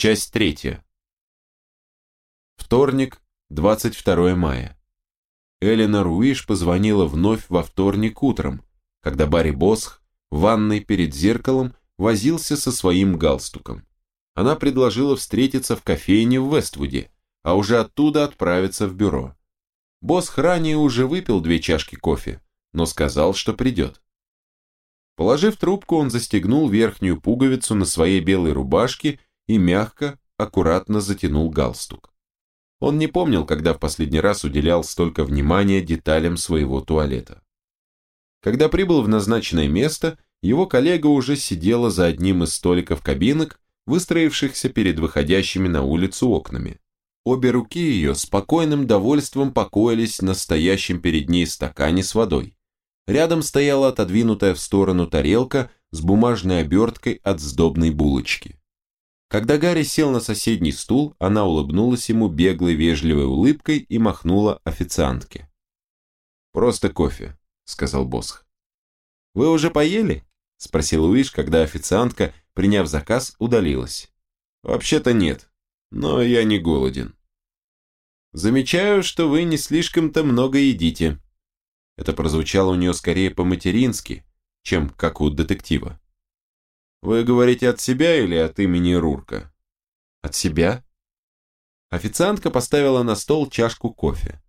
Часть третья. Вторник, 22 мая. Элена Руиш позвонила вновь во вторник утром, когда Барри Босх в ванной перед зеркалом возился со своим галстуком. Она предложила встретиться в кофейне в Вествуде, а уже оттуда отправиться в бюро. Босх ранее уже выпил две чашки кофе, но сказал, что придет. Положив трубку, он застегнул верхнюю пуговицу на своей белой рубашке и мягко, аккуратно затянул галстук. Он не помнил, когда в последний раз уделял столько внимания деталям своего туалета. Когда прибыл в назначенное место, его коллега уже сидела за одним из столиков кабинок, выстроившихся перед выходящими на улицу окнами. Обе руки ее спокойным довольством покоились на стоящем перед ней стакане с водой. Рядом стояла отодвинутая в сторону тарелка с бумажной оберткой от сдобной булочки. Когда Гарри сел на соседний стул, она улыбнулась ему беглой вежливой улыбкой и махнула официантке. «Просто кофе», — сказал Босх. «Вы уже поели?» — спросил Уиш, когда официантка, приняв заказ, удалилась. «Вообще-то нет, но я не голоден». «Замечаю, что вы не слишком-то много едите». Это прозвучало у нее скорее по-матерински, чем как у детектива. «Вы говорите от себя или от имени Рурка?» «От себя?» Официантка поставила на стол чашку кофе.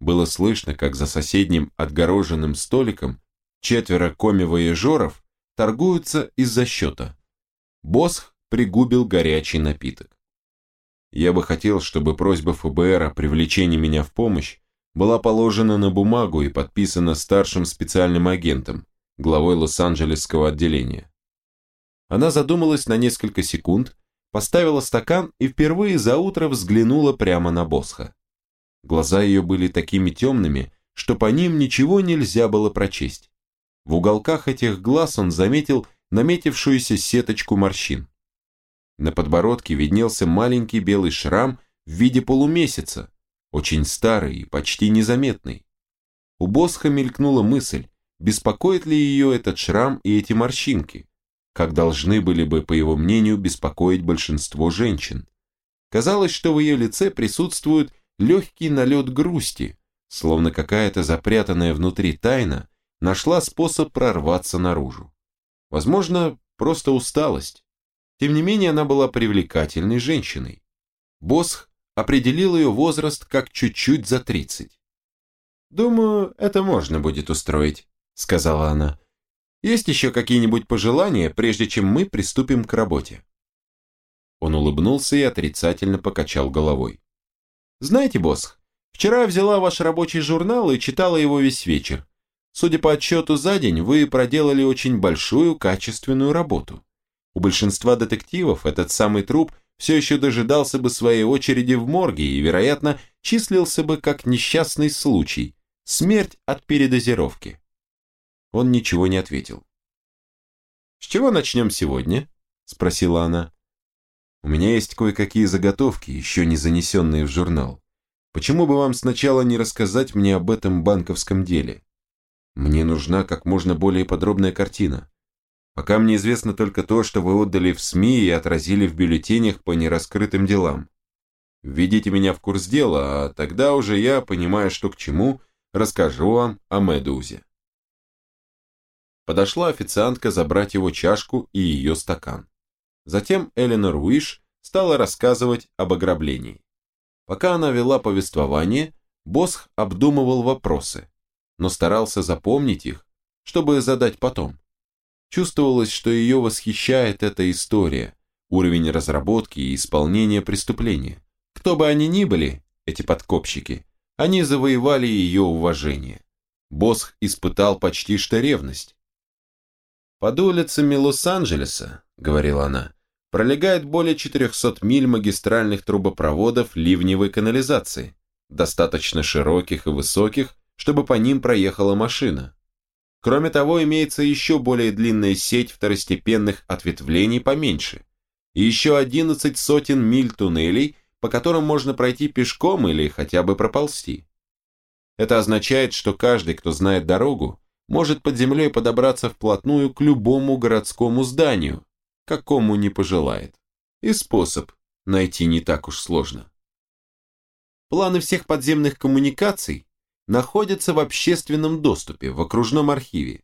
Было слышно, как за соседним отгороженным столиком четверо коми-вояжеров торгуются из-за счета. Босх пригубил горячий напиток. Я бы хотел, чтобы просьба ФБР о привлечении меня в помощь была положена на бумагу и подписана старшим специальным агентом, главой Лос-Анджелесского отделения. Она задумалась на несколько секунд, поставила стакан и впервые за утро взглянула прямо на Босха. Глаза ее были такими темными, что по ним ничего нельзя было прочесть. В уголках этих глаз он заметил наметившуюся сеточку морщин. На подбородке виднелся маленький белый шрам в виде полумесяца, очень старый и почти незаметный. У Босха мелькнула мысль, беспокоит ли ее этот шрам и эти морщинки, как должны были бы, по его мнению, беспокоить большинство женщин. Казалось, что в ее лице присутствует легкий налет грусти, словно какая-то запрятанная внутри тайна нашла способ прорваться наружу. Возможно, просто усталость. Тем не менее, она была привлекательной женщиной. Босх определил ее возраст как чуть-чуть за 30. «Думаю, это можно будет устроить», — сказала она. «Есть еще какие-нибудь пожелания, прежде чем мы приступим к работе?» Он улыбнулся и отрицательно покачал головой. «Знаете, босс, вчера я взяла ваш рабочий журнал и читала его весь вечер. Судя по отчету за день, вы проделали очень большую качественную работу. У большинства детективов этот самый труп все еще дожидался бы своей очереди в морге и, вероятно, числился бы как несчастный случай, смерть от передозировки. Он ничего не ответил. «С чего начнем сегодня?» – спросила она. «У меня есть кое-какие заготовки, еще не занесенные в журнал. Почему бы вам сначала не рассказать мне об этом банковском деле? Мне нужна как можно более подробная картина. Пока мне известно только то, что вы отдали в СМИ и отразили в бюллетенях по нераскрытым делам. Введите меня в курс дела, а тогда уже я, понимая, что к чему, расскажу вам о Медузе. Подошла официантка забрать его чашку и ее стакан. Затем Эленор Уиш стала рассказывать об ограблении. Пока она вела повествование, Босх обдумывал вопросы, но старался запомнить их, чтобы задать потом. Чувствовалось, что ее восхищает эта история, уровень разработки и исполнения преступления. Кто бы они ни были, эти подкопщики, они завоевали ее уважение. Босх испытал почти что ревность. «Под улицами Лос-Анджелеса», — говорила она, — пролегает более 400 миль магистральных трубопроводов ливневой канализации, достаточно широких и высоких, чтобы по ним проехала машина. Кроме того, имеется еще более длинная сеть второстепенных ответвлений поменьше, и еще 11 сотен миль туннелей, по которым можно пройти пешком или хотя бы проползти. Это означает, что каждый, кто знает дорогу, может под землей подобраться вплотную к любому городскому зданию, какому не пожелает. И способ найти не так уж сложно. Планы всех подземных коммуникаций находятся в общественном доступе в окружном архиве.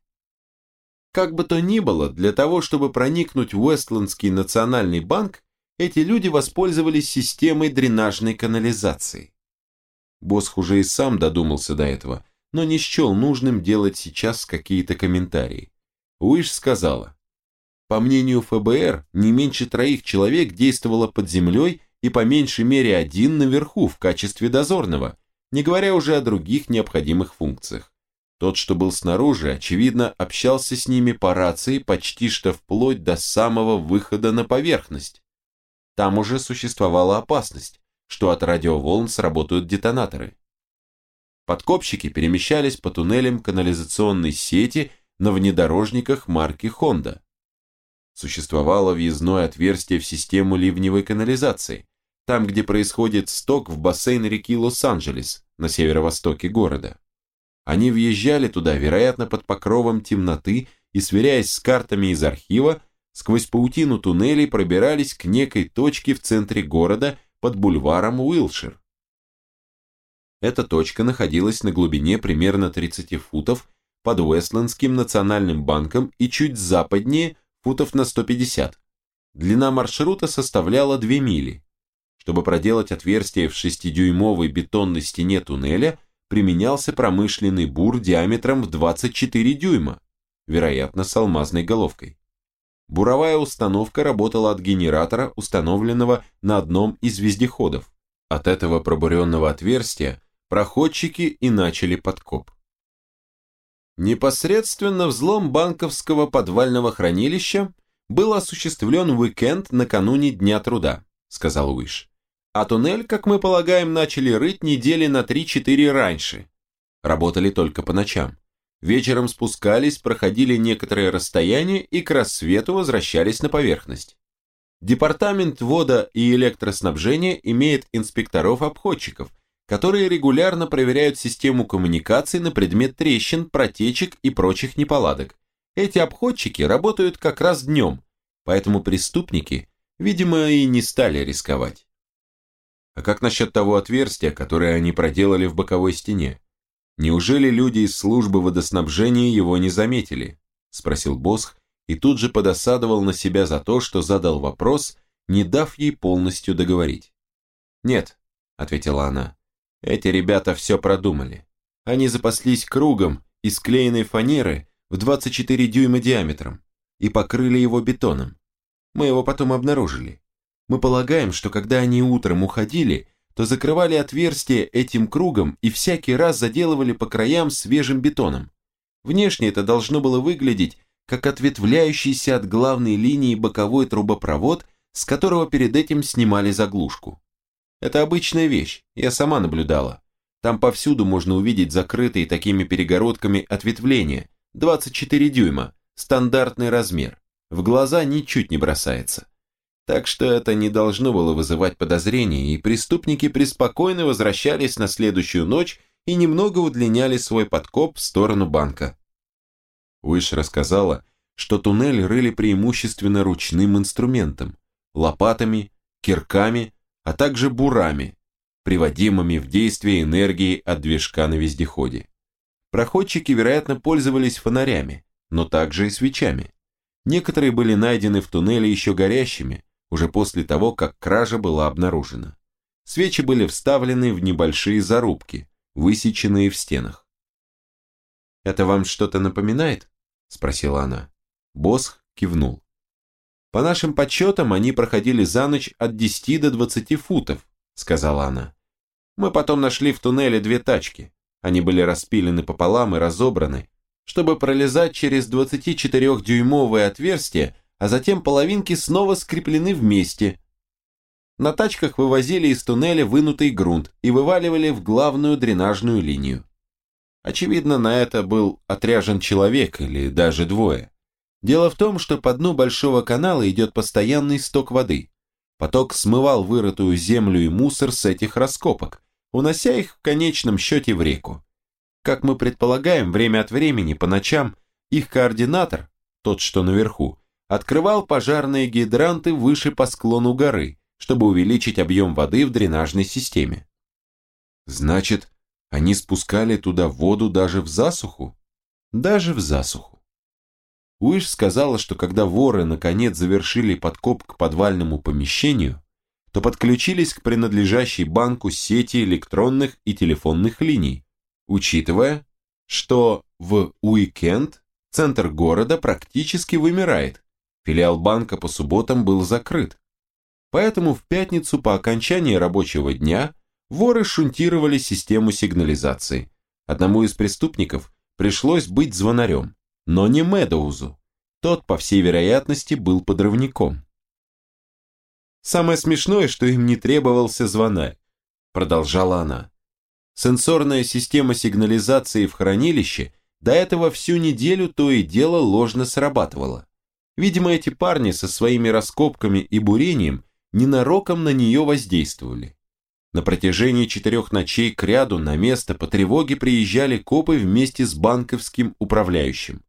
Как бы то ни было, для того, чтобы проникнуть в Уэстландский национальный банк, эти люди воспользовались системой дренажной канализации. Босх уже и сам додумался до этого, но не счел нужным делать сейчас какие-то комментарии. Уиш сказала, по мнению ФБР, не меньше троих человек действовало под землей и по меньшей мере один наверху в качестве дозорного, не говоря уже о других необходимых функциях. Тот, что был снаружи, очевидно, общался с ними по рации почти что вплоть до самого выхода на поверхность. Там уже существовала опасность, что от радиоволн сработают детонаторы. Подкопщики перемещались по туннелям канализационной сети на внедорожниках марки Honda. Существовало въездное отверстие в систему ливневой канализации, там, где происходит сток в бассейн реки Лос-Анджелес на северо-востоке города. Они въезжали туда, вероятно, под покровом темноты и, сверяясь с картами из архива, сквозь паутину туннелей пробирались к некой точке в центре города под бульваром Уилшир. Эта точка находилась на глубине примерно 30 футов под Уэстлендским национальным банком и чуть западнее, футов на 150. Длина маршрута составляла 2 мили. Чтобы проделать отверстие в 6-дюймовой бетонной стене туннеля, применялся промышленный бур диаметром в 24 дюйма, вероятно, с алмазной головкой. Буровая установка работала от генератора, установленного на одном из вездеходов. От этого пробуренного отверстия проходчики и начали подкоп. Непосредственно взлом банковского подвального хранилища был осуществлен в уикенд накануне Дня труда, сказал Уиш. А туннель, как мы полагаем, начали рыть недели на 3-4 раньше. Работали только по ночам. Вечером спускались, проходили некоторое расстояние и к рассвету возвращались на поверхность. Департамент вода и электроснабжения имеет инспекторов-обходчиков, которые регулярно проверяют систему коммуникаций на предмет трещин, протечек и прочих неполадок. Эти обходчики работают как раз днем, поэтому преступники, видимо, и не стали рисковать. А как насчет того отверстия, которое они проделали в боковой стене? Неужели люди из службы водоснабжения его не заметили? Спросил Босх и тут же подосадовал на себя за то, что задал вопрос, не дав ей полностью договорить. «Нет», — ответила она, эти ребята все продумали. Они запаслись кругом из клеенной фанеры в 24 дюйма диаметром и покрыли его бетоном. Мы его потом обнаружили. Мы полагаем, что когда они утром уходили, то закрывали отверстие этим кругом и всякий раз заделывали по краям свежим бетоном. Внешне это должно было выглядеть как ответвляющийся от главной линии боковой трубопровод, с которого перед этим снимали заглушку. Это обычная вещь, я сама наблюдала. Там повсюду можно увидеть закрытые такими перегородками ответвления, 24 дюйма, стандартный размер. В глаза ничуть не бросается. Так что это не должно было вызывать подозрений, и преступники преспокойно возвращались на следующую ночь и немного удлиняли свой подкоп в сторону банка. Уиш рассказала, что туннель рыли преимущественно ручным инструментом, лопатами, кирками а также бурами, приводимыми в действие энергией от движка на вездеходе. Проходчики, вероятно, пользовались фонарями, но также и свечами. Некоторые были найдены в туннеле еще горящими, уже после того, как кража была обнаружена. Свечи были вставлены в небольшие зарубки, высеченные в стенах. «Это вам что-то напоминает?» – спросила она. Босх кивнул. По нашим подсчетам, они проходили за ночь от 10 до 20 футов, сказала она. Мы потом нашли в туннеле две тачки. Они были распилены пополам и разобраны, чтобы пролезать через 24-дюймовое отверстие, а затем половинки снова скреплены вместе. На тачках вывозили из туннеля вынутый грунт и вываливали в главную дренажную линию. Очевидно, на это был отряжен человек или даже двое. Дело в том, что по дну большого канала идет постоянный сток воды. Поток смывал вырытую землю и мусор с этих раскопок, унося их в конечном счете в реку. Как мы предполагаем, время от времени, по ночам, их координатор, тот, что наверху, открывал пожарные гидранты выше по склону горы, чтобы увеличить объем воды в дренажной системе. Значит, они спускали туда воду даже в засуху? Даже в засуху. Уиш сказала, что когда воры наконец завершили подкоп к подвальному помещению, то подключились к принадлежащей банку сети электронных и телефонных линий, учитывая, что в уикенд центр города практически вымирает, филиал банка по субботам был закрыт. Поэтому в пятницу по окончании рабочего дня воры шунтировали систему сигнализации. Одному из преступников пришлось быть звонарем, но не Медоузу. Тот, по всей вероятности, был подрывником. Самое смешное, что им не требовался звонарь, продолжала она. Сенсорная система сигнализации в хранилище до этого всю неделю то и дело ложно срабатывала. Видимо, эти парни со своими раскопками и бурением ненароком на нее воздействовали. На протяжении четырех ночей к ряду на место по тревоге приезжали копы вместе с банковским управляющим.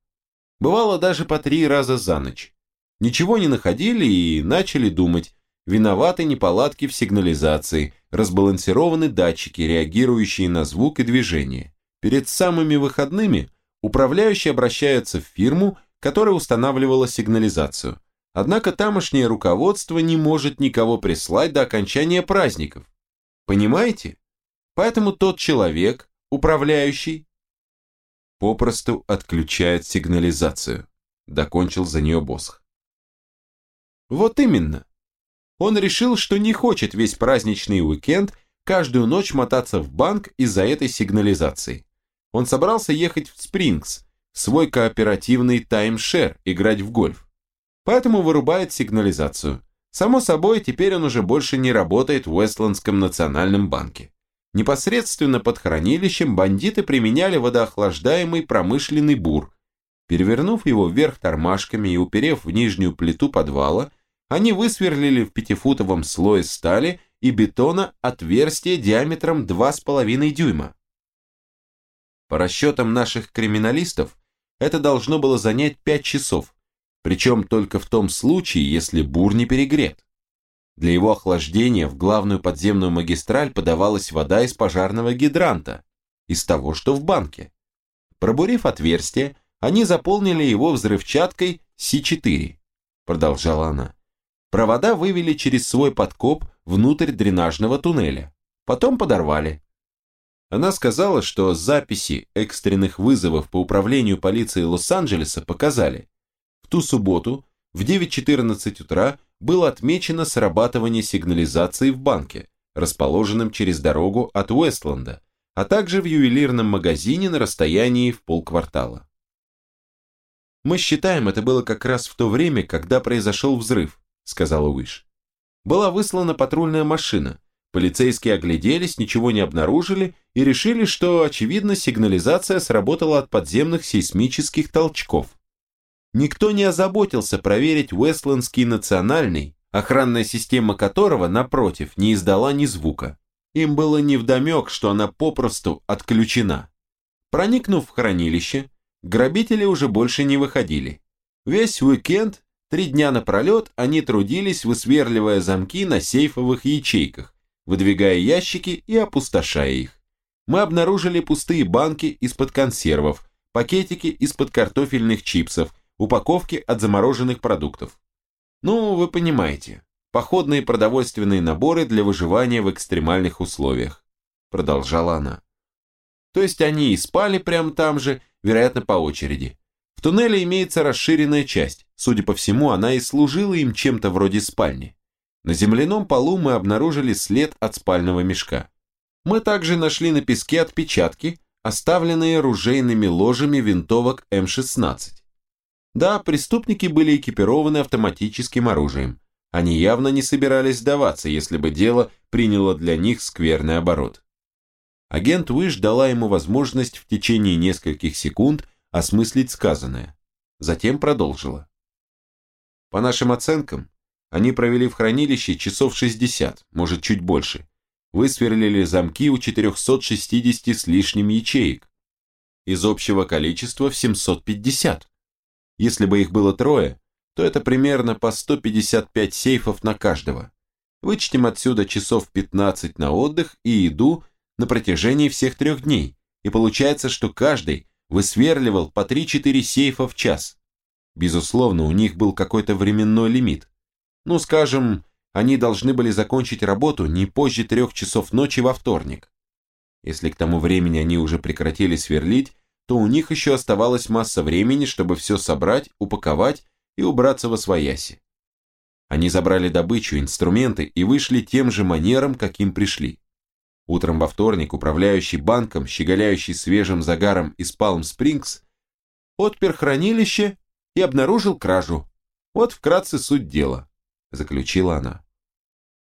Бывало даже по три раза за ночь. Ничего не находили и начали думать, виноваты неполадки в сигнализации, разбалансированы датчики, реагирующие на звук и движение. Перед самыми выходными управляющий обращается в фирму, которая устанавливала сигнализацию. Однако тамошнее руководство не может никого прислать до окончания праздников. Понимаете? Поэтому тот человек, управляющий, попросту отключает сигнализацию. Докончил за нее Босх. Вот именно. Он решил, что не хочет весь праздничный уикенд каждую ночь мотаться в банк из-за этой сигнализации. Он собрался ехать в Спрингс, свой кооперативный таймшер, играть в гольф. Поэтому вырубает сигнализацию. Само собой, теперь он уже больше не работает в Уэстландском национальном банке. Непосредственно под хранилищем бандиты применяли водоохлаждаемый промышленный бур. Перевернув его вверх тормашками и уперев в нижнюю плиту подвала, они высверлили в пятифутовом слое стали и бетона отверстие диаметром 2,5 дюйма. По расчетам наших криминалистов, это должно было занять 5 часов, причем только в том случае, если бур не перегрет. Для его охлаждения в главную подземную магистраль подавалась вода из пожарного гидранта, из того, что в банке. Пробурив отверстие, они заполнили его взрывчаткой С4, продолжала она. Провода вывели через свой подкоп внутрь дренажного туннеля. Потом подорвали. Она сказала, что записи экстренных вызовов по управлению полиции Лос-Анджелеса показали. В ту субботу в 9.14 утра было отмечено срабатывание сигнализации в банке, расположенном через дорогу от Уэстленда, а также в ювелирном магазине на расстоянии в полквартала. Мы считаем, это было как раз в то время, когда произошел взрыв, сказала Уиш. Была выслана патрульная машина. Полицейские огляделись, ничего не обнаружили и решили, что, очевидно, сигнализация сработала от подземных сейсмических толчков. Никто не озаботился проверить Уэстлендский национальный, охранная система которого, напротив, не издала ни звука. Им было невдомек, что она попросту отключена. Проникнув в хранилище, грабители уже больше не выходили. Весь уикенд Три дня напролет они трудились, высверливая замки на сейфовых ячейках, выдвигая ящики и опустошая их. Мы обнаружили пустые банки из-под консервов, пакетики из-под картофельных чипсов, упаковки от замороженных продуктов. Ну, вы понимаете, походные продовольственные наборы для выживания в экстремальных условиях, продолжала она. То есть они и спали прямо там же, вероятно, по очереди. В туннеле имеется расширенная часть, судя по всему, она и служила им чем-то вроде спальни. На земляном полу мы обнаружили след от спального мешка. Мы также нашли на песке отпечатки, оставленные ружейными ложами винтовок М-16. Да, преступники были экипированы автоматическим оружием. Они явно не собирались сдаваться, если бы дело приняло для них скверный оборот. Агент Уиш дала ему возможность в течение нескольких секунд осмыслить сказанное. Затем продолжила. По нашим оценкам, они провели в хранилище часов 60, может чуть больше. Высверлили замки у 460 с лишним ячеек. Из общего количества в 750. Если бы их было трое, то это примерно по 155 сейфов на каждого. Вычтем отсюда часов 15 на отдых и еду на протяжении всех трех дней, и получается, что каждый высверливал по 3-4 сейфа в час. Безусловно, у них был какой-то временной лимит. Ну, скажем, они должны были закончить работу не позже трех часов ночи во вторник. Если к тому времени они уже прекратили сверлить, то у них еще оставалась масса времени, чтобы все собрать, упаковать и убраться во свояси. Они забрали добычу, инструменты и вышли тем же манером, каким пришли. Утром во вторник управляющий банком, щеголяющий свежим загаром из Палм-Спрингс, отпер хранилище и обнаружил кражу. Вот вкратце суть дела, заключила она.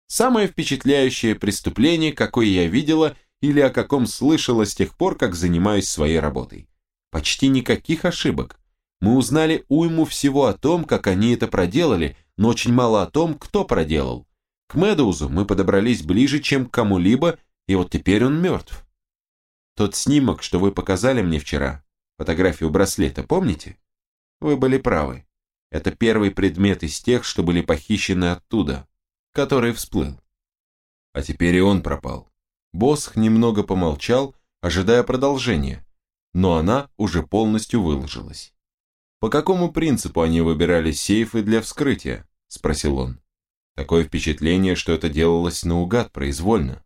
Самое впечатляющее преступление, какое я видела или о каком слышала с тех пор, как занимаюсь своей работой. Почти никаких ошибок. Мы узнали уйму всего о том, как они это проделали, но очень мало о том, кто проделал. К Медоузу мы подобрались ближе, чем к кому-либо, и вот теперь он мертв. Тот снимок, что вы показали мне вчера, фотографию браслета, помните? Вы были правы. Это первый предмет из тех, что были похищены оттуда, который всплыл. А теперь и он пропал. Босх немного помолчал, ожидая продолжения, но она уже полностью выложилась. «По какому принципу они выбирали сейфы для вскрытия?» – спросил он. Такое впечатление, что это делалось наугад, произвольно.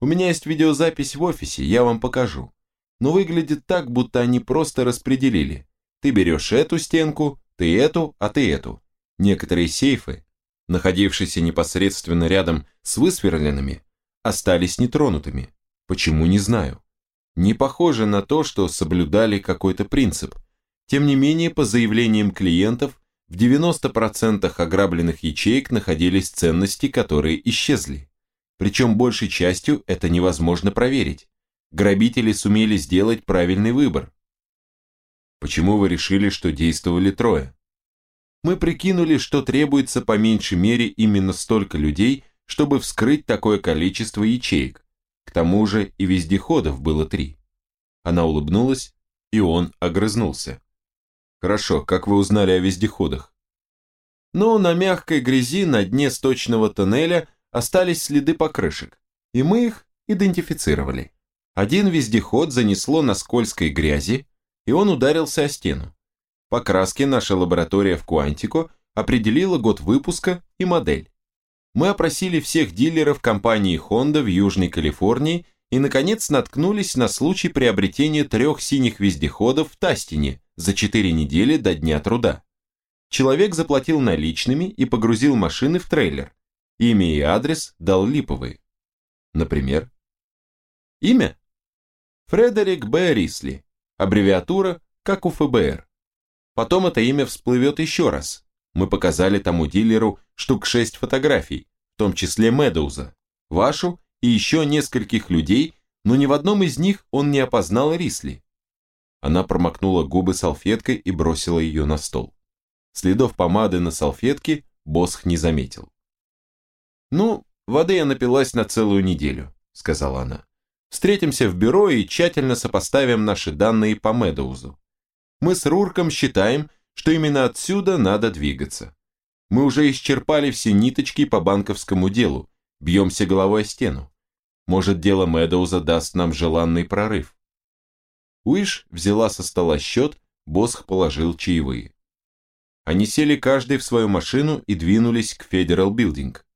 У меня есть видеозапись в офисе, я вам покажу. Но выглядит так, будто они просто распределили. Ты берешь эту стенку, ты эту, а ты эту. Некоторые сейфы, находившиеся непосредственно рядом с высверленными, остались нетронутыми. Почему, не знаю. Не похоже на то, что соблюдали какой-то принцип. Тем не менее, по заявлениям клиентов, в 90% ограбленных ячеек находились ценности, которые исчезли. Причем большей частью это невозможно проверить. Грабители сумели сделать правильный выбор. Почему вы решили, что действовали трое? Мы прикинули, что требуется по меньшей мере именно столько людей, чтобы вскрыть такое количество ячеек. К тому же и вездеходов было три. Она улыбнулась, и он огрызнулся. Хорошо, как вы узнали о вездеходах? Ну, на мягкой грязи на дне сточного тоннеля остались следы покрышек, и мы их идентифицировали. Один вездеход занесло на скользкой грязи, и он ударился о стену. По краске наша лаборатория в Куантико определила год выпуска и модель мы опросили всех дилеров компании Honda в Южной Калифорнии и, наконец, наткнулись на случай приобретения трех синих вездеходов в Тастине за четыре недели до Дня труда. Человек заплатил наличными и погрузил машины в трейлер. Имя и адрес дал липовые. Например, имя? Фредерик Б. Рисли, аббревиатура, как у ФБР. Потом это имя всплывет еще раз, мы показали тому дилеру штук шесть фотографий, в том числе Медоуза, вашу и еще нескольких людей, но ни в одном из них он не опознал Рисли. Она промокнула губы салфеткой и бросила ее на стол. Следов помады на салфетке Босх не заметил. «Ну, воды я напилась на целую неделю», — сказала она. «Встретимся в бюро и тщательно сопоставим наши данные по Медоузу. Мы с Рурком считаем, что именно отсюда надо двигаться. Мы уже исчерпали все ниточки по банковскому делу, бьемся головой о стену. Может, дело Мэдоуза даст нам желанный прорыв. Уиш взяла со стола счет, Босх положил чаевые. Они сели каждый в свою машину и двинулись к Федерал Билдинг.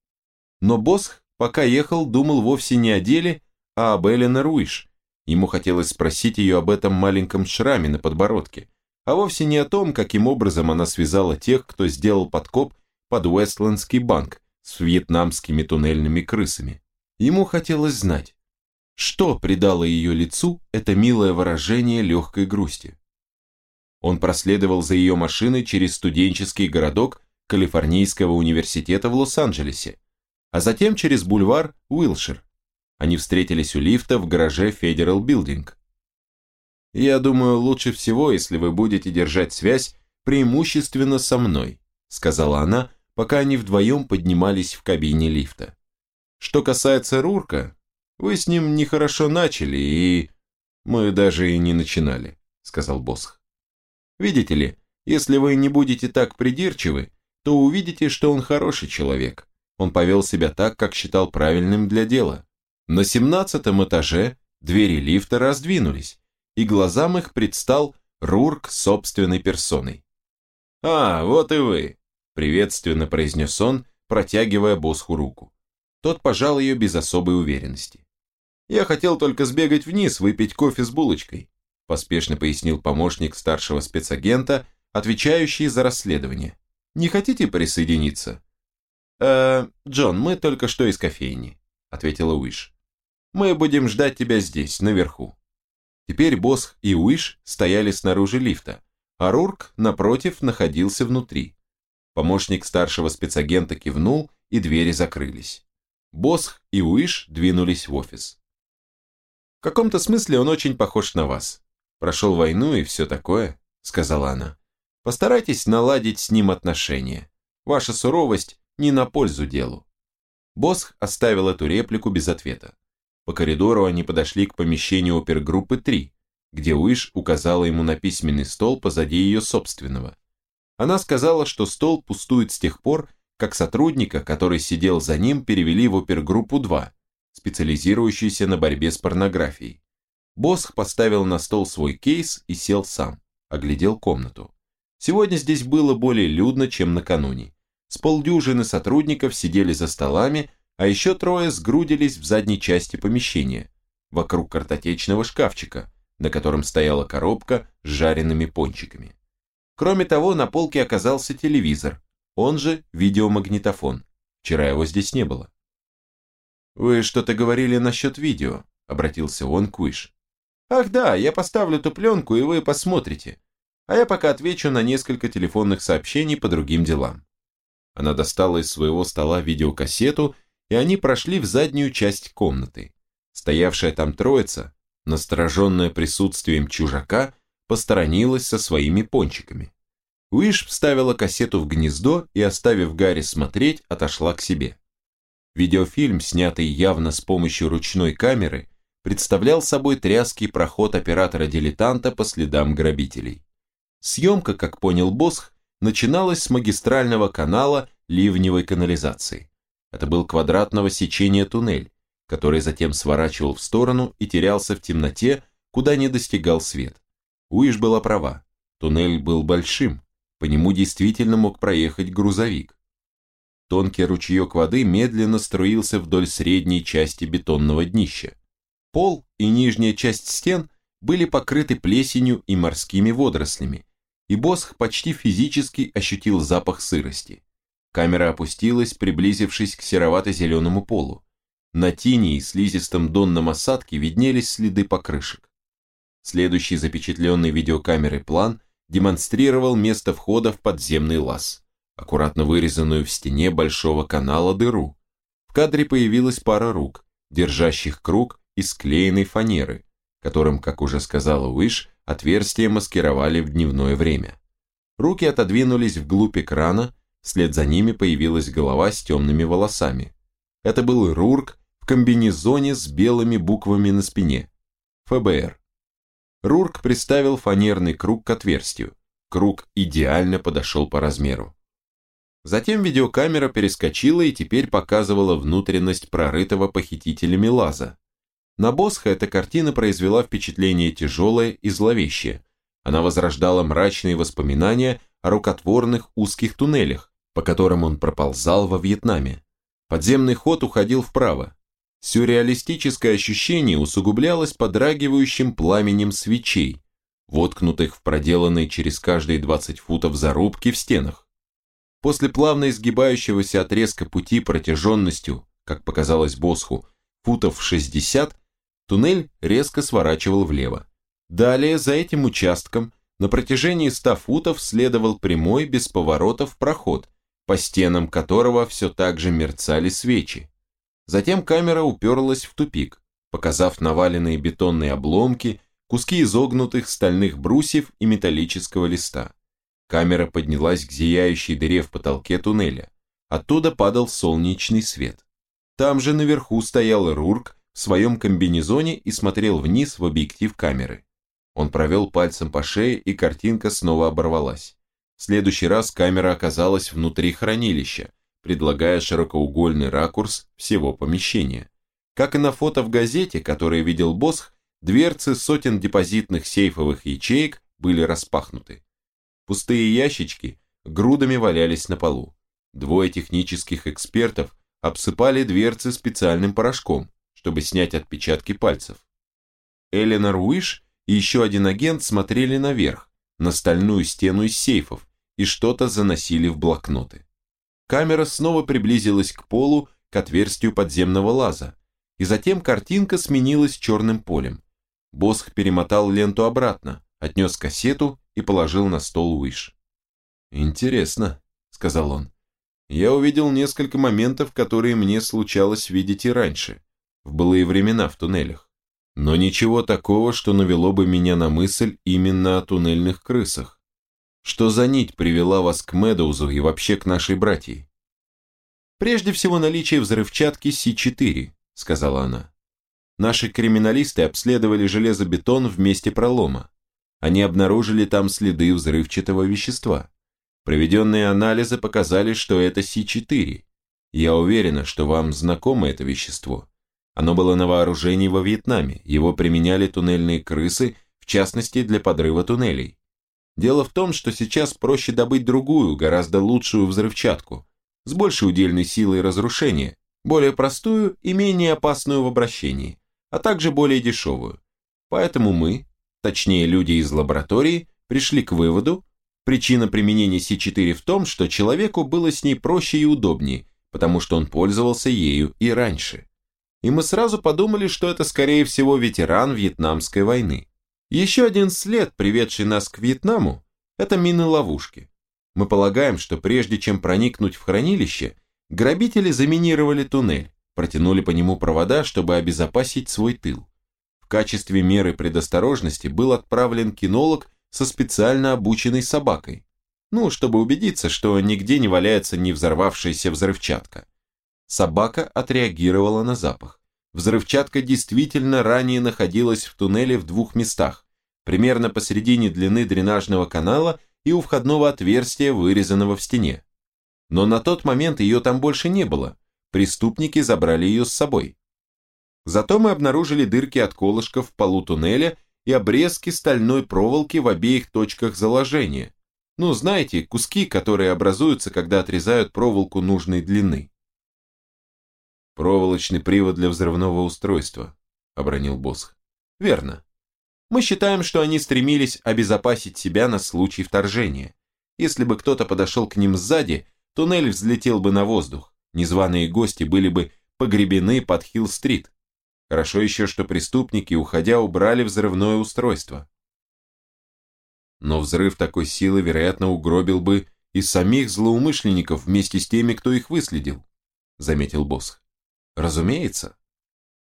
Но Босх, пока ехал, думал вовсе не о деле, а об Эленор Уиш. Ему хотелось спросить ее об этом маленьком шраме на подбородке, а вовсе не о том, каким образом она связала тех, кто сделал подкоп под Уэстлендский банк с вьетнамскими туннельными крысами. Ему хотелось знать, что придало ее лицу это милое выражение легкой грусти. Он проследовал за ее машиной через студенческий городок Калифорнийского университета в Лос-Анджелесе, а затем через бульвар Уилшир. Они встретились у лифта в гараже Federal Building. Я думаю, лучше всего, если вы будете держать связь преимущественно со мной, сказала она, пока они вдвоем поднимались в кабине лифта. Что касается Рурка, вы с ним нехорошо начали и... Мы даже и не начинали, сказал Босх. Видите ли, если вы не будете так придирчивы, то увидите, что он хороший человек. Он повел себя так, как считал правильным для дела. На семнадцатом этаже двери лифта раздвинулись, и глазам их предстал Рурк собственной персоной. «А, вот и вы», — приветственно произнес он, протягивая Босху руку. Тот пожал ее без особой уверенности. «Я хотел только сбегать вниз, выпить кофе с булочкой», поспешно пояснил помощник старшего спецагента, отвечающий за расследование. «Не хотите присоединиться?» «Э, Джон, мы только что из кофейни», ответила Уиш. «Мы будем ждать тебя здесь, наверху». Теперь Босх и Уиш стояли снаружи лифта, а Рурк, напротив, находился внутри. Помощник старшего спецагента кивнул, и двери закрылись. Босх и Уиш двинулись в офис. «В каком-то смысле он очень похож на вас. Прошел войну и все такое», — сказала она. «Постарайтесь наладить с ним отношения. Ваша суровость не на пользу делу». Босх оставил эту реплику без ответа. По коридору они подошли к помещению опергруппы 3, где Уиш указала ему на письменный стол позади ее собственного. Она сказала, что стол пустует с тех пор, как сотрудника, который сидел за ним, перевели в опергруппу 2, специализирующуюся на борьбе с порнографией. Босх поставил на стол свой кейс и сел сам, оглядел комнату. Сегодня здесь было более людно, чем накануне. С полдюжины сотрудников сидели за столами, а еще трое сгрудились в задней части помещения, вокруг картотечного шкафчика, на котором стояла коробка с жареными пончиками. Кроме того, на полке оказался телевизор, он же видеомагнитофон. Вчера его здесь не было. «Вы что-то говорили насчет видео», — обратился он к Уиш. «Ах да, я поставлю ту пленку, и вы посмотрите. А я пока отвечу на несколько телефонных сообщений по другим делам». Она достала из своего стола видеокассету, и они прошли в заднюю часть комнаты. Стоявшая там троица, настороженная присутствием чужака, посторонилась со своими пончиками. Уиш вставила кассету в гнездо и, оставив Гарри смотреть, отошла к себе. Видеофильм, снятый явно с помощью ручной камеры, представлял собой тряский проход оператора-дилетанта по следам грабителей. Съемка, как понял Босх, начиналась с магистрального канала ливневой канализации. Это был квадратного сечения туннель, который затем сворачивал в сторону и терялся в темноте, куда не достигал свет. Уиш была права, туннель был большим, по нему действительно мог проехать грузовик. Тонкий ручеек воды медленно струился вдоль средней части бетонного днища. Пол и нижняя часть стен были покрыты плесенью и морскими водорослями, и Босх почти физически ощутил запах сырости. Камера опустилась, приблизившись к серовато-зеленому полу. На тине и слизистом донном осадке виднелись следы покрышек. Следующий запечатленный видеокамерой план демонстрировал место входа в подземный лаз, аккуратно вырезанную в стене большого канала дыру. В кадре появилась пара рук, держащих круг из склеенной фанеры, которым, как уже сказала Уиш, отверстия маскировали в дневное время. Руки отодвинулись вглубь экрана, вслед за ними появилась голова с темными волосами. Это был Рурк в комбинезоне с белыми буквами на спине. ФБР. Рурк приставил фанерный круг к отверстию. Круг идеально подошел по размеру. Затем видеокамера перескочила и теперь показывала внутренность прорытого похитителями лаза. На Босха эта картина произвела впечатление тяжелое и зловещее. Она возрождала мрачные воспоминания о рукотворных узких туннелях, по которым он проползал во Вьетнаме. Подземный ход уходил вправо. Сюрреалистическое ощущение усугублялось подрагивающим пламенем свечей, воткнутых в проделанные через каждые 20 футов зарубки в стенах. После плавно изгибающегося отрезка пути протяженностью, как показалось Босху, футов 60, Туннель резко сворачивал влево. Далее, за этим участком, на протяжении 100 футов следовал прямой без поворотов проход, по стенам которого все так же мерцали свечи. Затем камера уперлась в тупик, показав наваленные бетонные обломки, куски изогнутых стальных брусьев и металлического листа. Камера поднялась к зияющей дыре в потолке туннеля. Оттуда падал солнечный свет. Там же наверху стоял Рурк в своем комбинезоне и смотрел вниз в объектив камеры. Он провел пальцем по шее, и картинка снова оборвалась. В следующий раз камера оказалась внутри хранилища, предлагая широкоугольный ракурс всего помещения. Как и на фото в газете, которое видел Босх, дверцы сотен депозитных сейфовых ячеек были распахнуты. Пустые ящички грудами валялись на полу. Двое технических экспертов обсыпали дверцы специальным порошком, чтобы снять отпечатки пальцев. Эленор Уиш и еще один агент смотрели наверх, на стальную стену из сейфов, и что-то заносили в блокноты. Камера снова приблизилась к полу, к отверстию подземного лаза, и затем картинка сменилась черным полем. Босх перемотал ленту обратно, отнес кассету и положил на стол Уиш. «Интересно», — сказал он. «Я увидел несколько моментов, которые мне случалось видеть и раньше, в былые времена в туннелях. Но ничего такого, что навело бы меня на мысль именно о туннельных крысах. Что за нить привела вас к Медоузу и вообще к нашей братьи? Прежде всего наличие взрывчатки С4, сказала она. Наши криминалисты обследовали железобетон в месте пролома. Они обнаружили там следы взрывчатого вещества. Проведенные анализы показали, что это С4. Я уверена, что вам знакомо это вещество. Оно было на вооружении во Вьетнаме, его применяли туннельные крысы, в частности для подрыва туннелей. Дело в том, что сейчас проще добыть другую, гораздо лучшую взрывчатку, с большей удельной силой разрушения, более простую и менее опасную в обращении, а также более дешевую. Поэтому мы, точнее люди из лаборатории, пришли к выводу, причина применения С4 в том, что человеку было с ней проще и удобнее, потому что он пользовался ею и раньше и мы сразу подумали, что это скорее всего ветеран Вьетнамской войны. Еще один след, приведший нас к Вьетнаму, это мины-ловушки. Мы полагаем, что прежде чем проникнуть в хранилище, грабители заминировали туннель, протянули по нему провода, чтобы обезопасить свой тыл. В качестве меры предосторожности был отправлен кинолог со специально обученной собакой, ну, чтобы убедиться, что нигде не валяется не взорвавшаяся взрывчатка. Собака отреагировала на запах. Взрывчатка действительно ранее находилась в туннеле в двух местах, примерно посередине длины дренажного канала и у входного отверстия, вырезанного в стене. Но на тот момент ее там больше не было, преступники забрали ее с собой. Зато мы обнаружили дырки от колышков в полу туннеля и обрезки стальной проволоки в обеих точках заложения. Ну, знаете, куски, которые образуются, когда отрезают проволоку нужной длины. Проволочный привод для взрывного устройства, обронил Босх. Верно. Мы считаем, что они стремились обезопасить себя на случай вторжения. Если бы кто-то подошел к ним сзади, туннель взлетел бы на воздух. Незваные гости были бы погребены под Хилл-стрит. Хорошо еще, что преступники, уходя, убрали взрывное устройство. Но взрыв такой силы, вероятно, угробил бы и самих злоумышленников вместе с теми, кто их выследил, заметил Босх. Разумеется.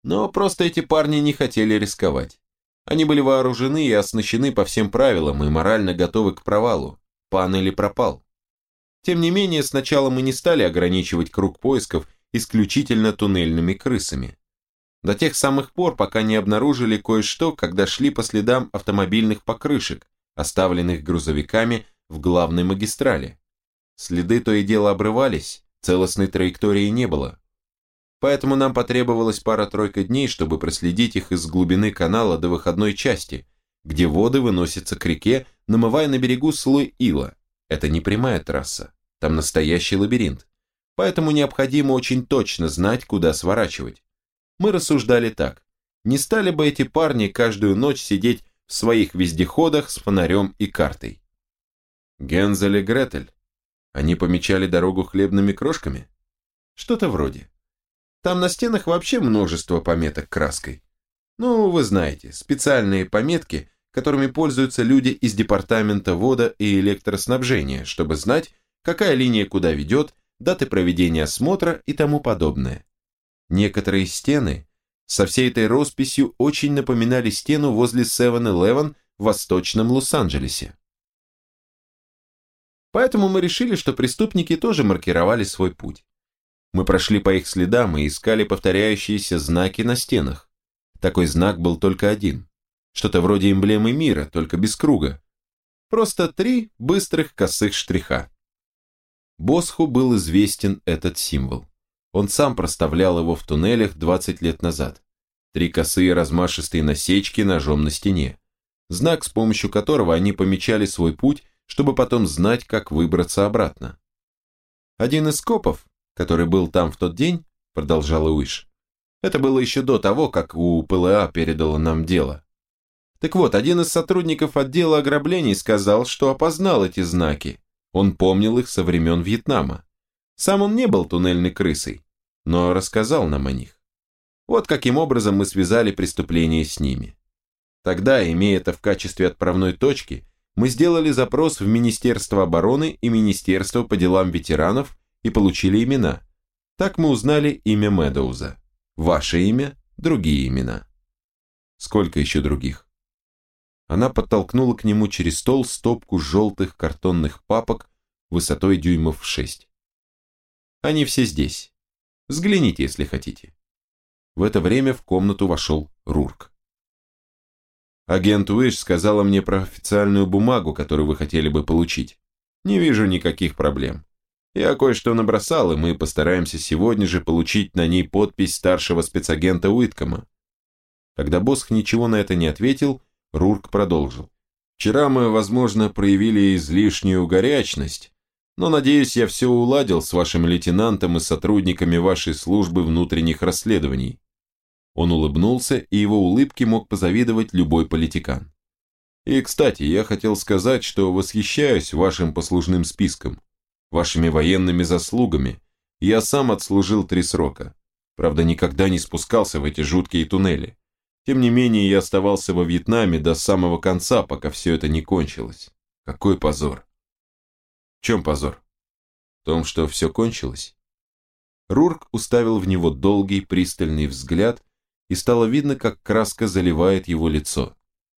Но просто эти парни не хотели рисковать. Они были вооружены и оснащены по всем правилам и морально готовы к провалу. Пан или пропал. Тем не менее, сначала мы не стали ограничивать круг поисков исключительно туннельными крысами. До тех самых пор, пока не обнаружили кое-что, когда шли по следам автомобильных покрышек, оставленных грузовиками в главной магистрали. Следы то и дело обрывались, целостной траектории не было поэтому нам потребовалось пара-тройка дней, чтобы проследить их из глубины канала до выходной части, где воды выносятся к реке, намывая на берегу слой ила. Это не прямая трасса, там настоящий лабиринт, поэтому необходимо очень точно знать, куда сворачивать. Мы рассуждали так, не стали бы эти парни каждую ночь сидеть в своих вездеходах с фонарем и картой. Гензель и Гретель. Они помечали дорогу хлебными крошками? Что-то вроде. Там на стенах вообще множество пометок краской. Ну, вы знаете, специальные пометки, которыми пользуются люди из департамента вода и электроснабжения, чтобы знать, какая линия куда ведет, даты проведения осмотра и тому подобное. Некоторые стены со всей этой росписью очень напоминали стену возле 7-Eleven в восточном Лос-Анджелесе. Поэтому мы решили, что преступники тоже маркировали свой путь. Мы прошли по их следам и искали повторяющиеся знаки на стенах. Такой знак был только один. Что-то вроде эмблемы мира, только без круга. Просто три быстрых косых штриха. Босху был известен этот символ. Он сам проставлял его в туннелях 20 лет назад. Три косые размашистые насечки ножом на стене. Знак, с помощью которого они помечали свой путь, чтобы потом знать, как выбраться обратно. Один из копов, который был там в тот день, продолжала Уиш, это было еще до того, как у ПЛА передало нам дело. Так вот, один из сотрудников отдела ограблений сказал, что опознал эти знаки. Он помнил их со времен Вьетнама. Сам он не был туннельной крысой, но рассказал нам о них. Вот каким образом мы связали преступление с ними. Тогда, имея это в качестве отправной точки, мы сделали запрос в Министерство обороны и Министерство по делам ветеранов и получили имена. Так мы узнали имя Медоуза. Ваше имя, другие имена. Сколько еще других? Она подтолкнула к нему через стол стопку желтых картонных папок высотой дюймов в шесть. Они все здесь. Взгляните, если хотите. В это время в комнату вошел Рурк. Агент Уиш сказала мне про официальную бумагу, которую вы хотели бы получить. Не вижу никаких проблем. Я кое-что набросал, и мы постараемся сегодня же получить на ней подпись старшего спецагента Уиткома. Когда Босх ничего на это не ответил, Рурк продолжил. Вчера мы, возможно, проявили излишнюю горячность, но, надеюсь, я все уладил с вашим лейтенантом и сотрудниками вашей службы внутренних расследований. Он улыбнулся, и его улыбке мог позавидовать любой политикан. И, кстати, я хотел сказать, что восхищаюсь вашим послужным списком вашими военными заслугами. Я сам отслужил три срока. Правда, никогда не спускался в эти жуткие туннели. Тем не менее, я оставался во Вьетнаме до самого конца, пока все это не кончилось. Какой позор. В чем позор? В том, что все кончилось? Рурк уставил в него долгий, пристальный взгляд, и стало видно, как краска заливает его лицо,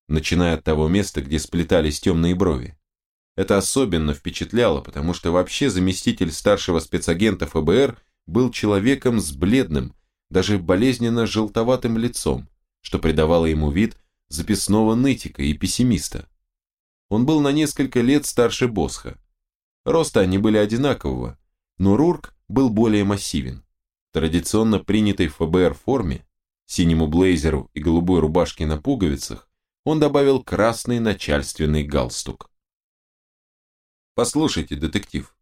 начиная от того места, где сплетались темные брови. Это особенно впечатляло, потому что вообще заместитель старшего спецагента ФБР был человеком с бледным, даже болезненно желтоватым лицом, что придавало ему вид записного нытика и пессимиста. Он был на несколько лет старше Босха. Роста они были одинакового, но Рурк был более массивен. Традиционно принятой в ФБР форме, синему блейзеру и голубой рубашке на пуговицах, он добавил красный начальственный галстук. Послушайте, детектив,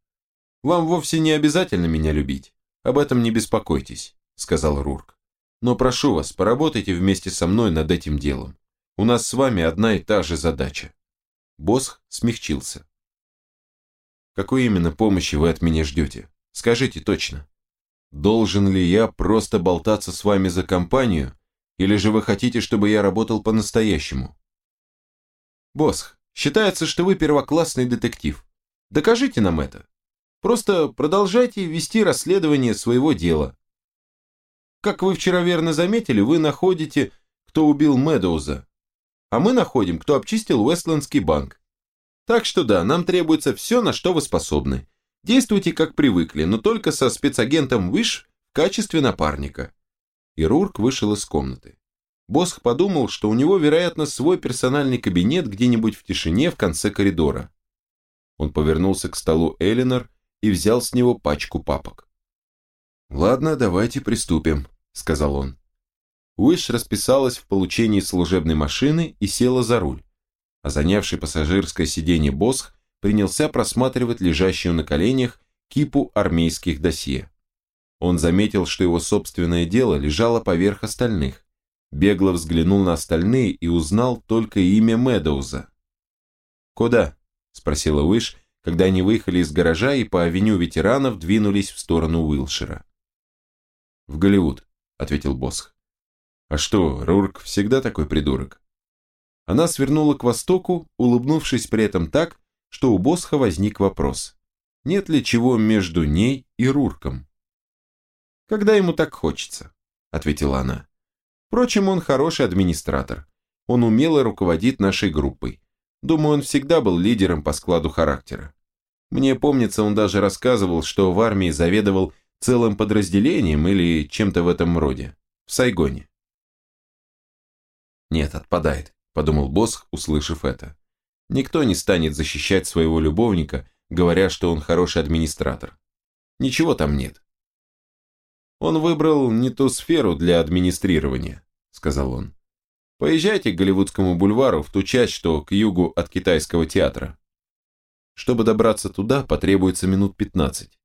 вам вовсе не обязательно меня любить. Об этом не беспокойтесь, сказал Рурк. Но прошу вас, поработайте вместе со мной над этим делом. У нас с вами одна и та же задача. Босх смягчился. Какой именно помощи вы от меня ждете? Скажите точно. Должен ли я просто болтаться с вами за компанию, или же вы хотите, чтобы я работал по-настоящему? Босх, считается, что вы первоклассный детектив. Докажите нам это. Просто продолжайте вести расследование своего дела. Как вы вчера верно заметили, вы находите, кто убил Медоуза, а мы находим, кто обчистил Уэстлендский банк. Так что да, нам требуется все, на что вы способны. Действуйте как привыкли, но только со спецагентом Виш в качестве напарника. И Рурк вышел из комнаты. Босх подумал, что у него, вероятно, свой персональный кабинет где-нибудь в тишине в конце коридора. Он повернулся к столу Элинор и взял с него пачку папок. «Ладно, давайте приступим», — сказал он. Уиш расписалась в получении служебной машины и села за руль, а занявший пассажирское сиденье Босх принялся просматривать лежащую на коленях кипу армейских досье. Он заметил, что его собственное дело лежало поверх остальных, бегло взглянул на остальные и узнал только имя Медоуза. «Куда?» Спросила Уиш, когда они выехали из гаража и по авеню ветеранов двинулись в сторону Уилшира. «В Голливуд», — ответил Босх. «А что, Рурк всегда такой придурок?» Она свернула к востоку, улыбнувшись при этом так, что у Босха возник вопрос. Нет ли чего между ней и Рурком? «Когда ему так хочется», — ответила она. «Впрочем, он хороший администратор. Он умело руководит нашей группой. Думаю, он всегда был лидером по складу характера. Мне помнится, он даже рассказывал, что в армии заведовал целым подразделением или чем-то в этом роде. В Сайгоне. Нет, отпадает, подумал Босх, услышав это. Никто не станет защищать своего любовника, говоря, что он хороший администратор. Ничего там нет. Он выбрал не ту сферу для администрирования, сказал он. Поезжайте к Голливудскому бульвару в ту часть, что к югу от китайского театра. Чтобы добраться туда, потребуется минут 15.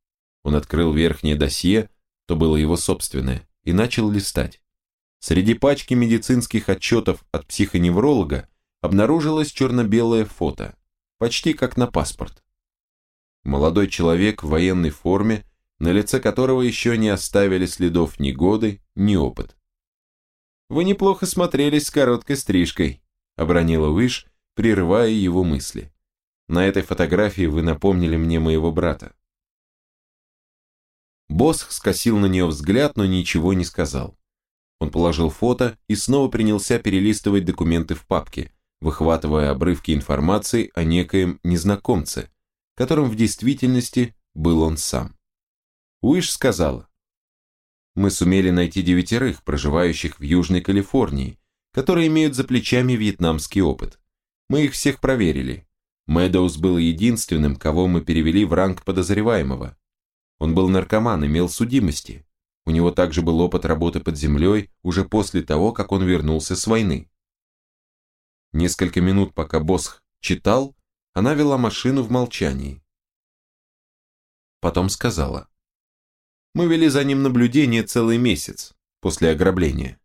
Он открыл верхнее досье, то было его собственное, и начал листать. Среди пачки медицинских отчетов от психоневролога обнаружилось черно-белое фото, почти как на паспорт. Молодой человек в военной форме, на лице которого еще не оставили следов ни годы, ни опыт. «Вы неплохо смотрелись с короткой стрижкой», — обронила Уиш, прерывая его мысли. «На этой фотографии вы напомнили мне моего брата». Босх скосил на нее взгляд, но ничего не сказал. Он положил фото и снова принялся перелистывать документы в папке, выхватывая обрывки информации о некоем незнакомце, которым в действительности был он сам. Уиш сказала, «Мы сумели найти девятерых, проживающих в Южной Калифорнии, которые имеют за плечами вьетнамский опыт. Мы их всех проверили. Мэдоуз был единственным, кого мы перевели в ранг подозреваемого. Он был наркоман, имел судимости. У него также был опыт работы под землей уже после того, как он вернулся с войны. Несколько минут, пока Босх читал, она вела машину в молчании. Потом сказала. Мы вели за ним наблюдение целый месяц после ограбления.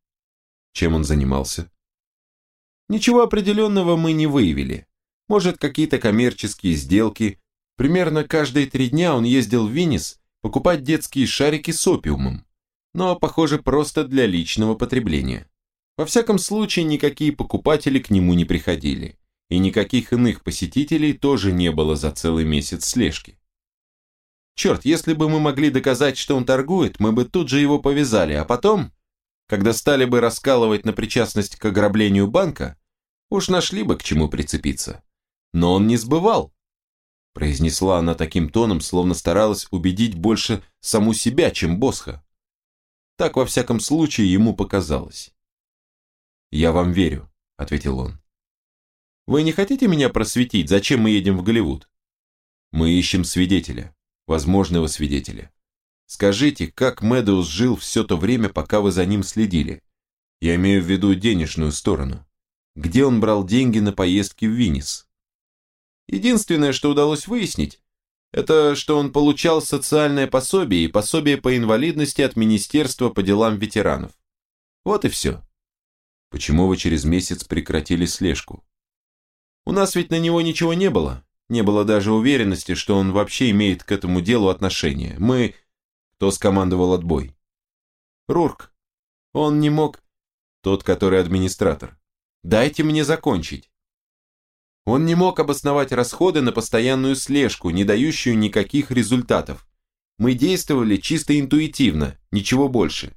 Чем он занимался? Ничего определенного мы не выявили. Может, какие-то коммерческие сделки. Примерно каждые три дня он ездил в Виннис покупать детские шарики с опиумом. Но, похоже, просто для личного потребления. Во всяком случае, никакие покупатели к нему не приходили, и никаких иных посетителей тоже не было за целый месяц слежки. Черт, если бы мы могли доказать, что он торгует, мы бы тут же его повязали, а потом, когда стали бы раскалывать на причастность к ограблению банка, уж нашли бы к чему прицепиться. Но он не сбывал. Произнесла она таким тоном, словно старалась убедить больше саму себя, чем Босха. Так, во всяком случае, ему показалось. «Я вам верю», — ответил он. «Вы не хотите меня просветить, зачем мы едем в Голливуд?» «Мы ищем свидетеля, возможного свидетеля. Скажите, как Мэдоуз жил все то время, пока вы за ним следили? Я имею в виду денежную сторону. Где он брал деньги на поездки в Виннис?» Единственное, что удалось выяснить, это что он получал социальное пособие и пособие по инвалидности от Министерства по делам ветеранов. Вот и все. Почему вы через месяц прекратили слежку? У нас ведь на него ничего не было. Не было даже уверенности, что он вообще имеет к этому делу отношение. Мы... Кто скомандовал отбой? Рурк. Он не мог... Тот, который администратор. Дайте мне закончить. Он не мог обосновать расходы на постоянную слежку, не дающую никаких результатов. Мы действовали чисто интуитивно, ничего больше.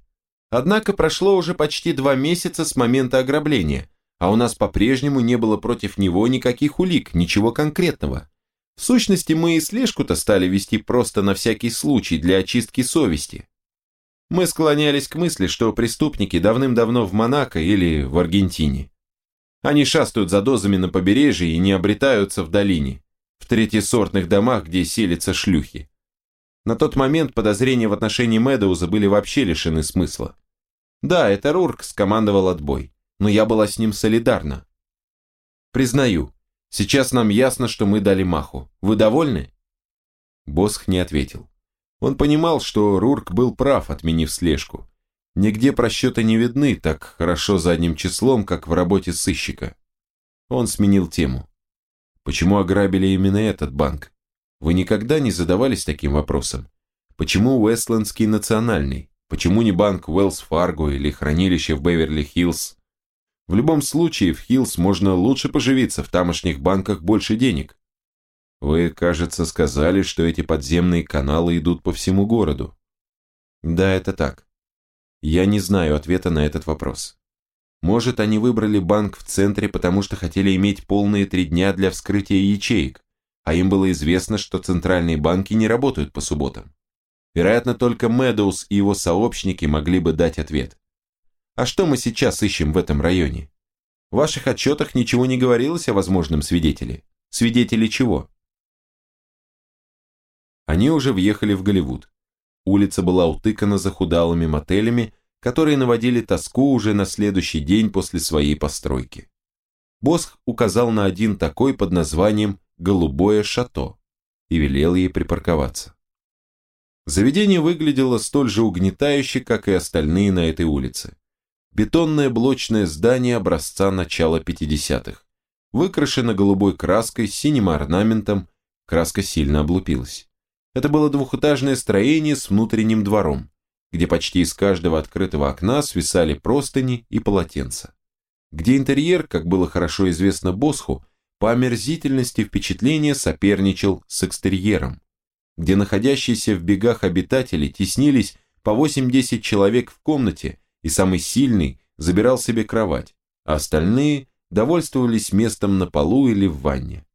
Однако прошло уже почти два месяца с момента ограбления, а у нас по-прежнему не было против него никаких улик, ничего конкретного. В сущности, мы и слежку-то стали вести просто на всякий случай для очистки совести. Мы склонялись к мысли, что преступники давным-давно в Монако или в Аргентине. Они шастают за дозами на побережье и не обретаются в долине, в третьесортных домах, где селятся шлюхи. На тот момент подозрения в отношении Мэдоуза были вообще лишены смысла. Да, это Рурк скомандовал отбой, но я была с ним солидарна. Признаю, сейчас нам ясно, что мы дали маху. Вы довольны? Босх не ответил. Он понимал, что Рурк был прав, отменив слежку. Нигде просчеты не видны так хорошо задним числом, как в работе сыщика. Он сменил тему. Почему ограбили именно этот банк? Вы никогда не задавались таким вопросом? Почему Уэстлендский национальный? Почему не банк Уэллс Фарго или хранилище в Беверли-Хиллз? В любом случае, в Хиллз можно лучше поживиться, в тамошних банках больше денег. Вы, кажется, сказали, что эти подземные каналы идут по всему городу. Да, это так. Я не знаю ответа на этот вопрос. Может, они выбрали банк в центре, потому что хотели иметь полные три дня для вскрытия ячеек а им было известно, что центральные банки не работают по субботам. Вероятно, только Мэдоуз и его сообщники могли бы дать ответ. А что мы сейчас ищем в этом районе? В ваших отчетах ничего не говорилось о возможном свидетеле. Свидетеле чего? Они уже въехали в Голливуд. Улица была утыкана захудалыми мотелями, которые наводили тоску уже на следующий день после своей постройки. Босх указал на один такой под названием «Голубое шато» и велел ей припарковаться. Заведение выглядело столь же угнетающе, как и остальные на этой улице. Бетонное блочное здание образца начала 50-х. Выкрашено голубой краской с синим орнаментом, краска сильно облупилась. Это было двухэтажное строение с внутренним двором, где почти из каждого открытого окна свисали простыни и полотенца. Где интерьер, как было хорошо известно Босху, по омерзительности впечатления соперничал с экстерьером где находящиеся в бегах обитатели теснились по 8-10 человек в комнате, и самый сильный забирал себе кровать, а остальные довольствовались местом на полу или в ванне.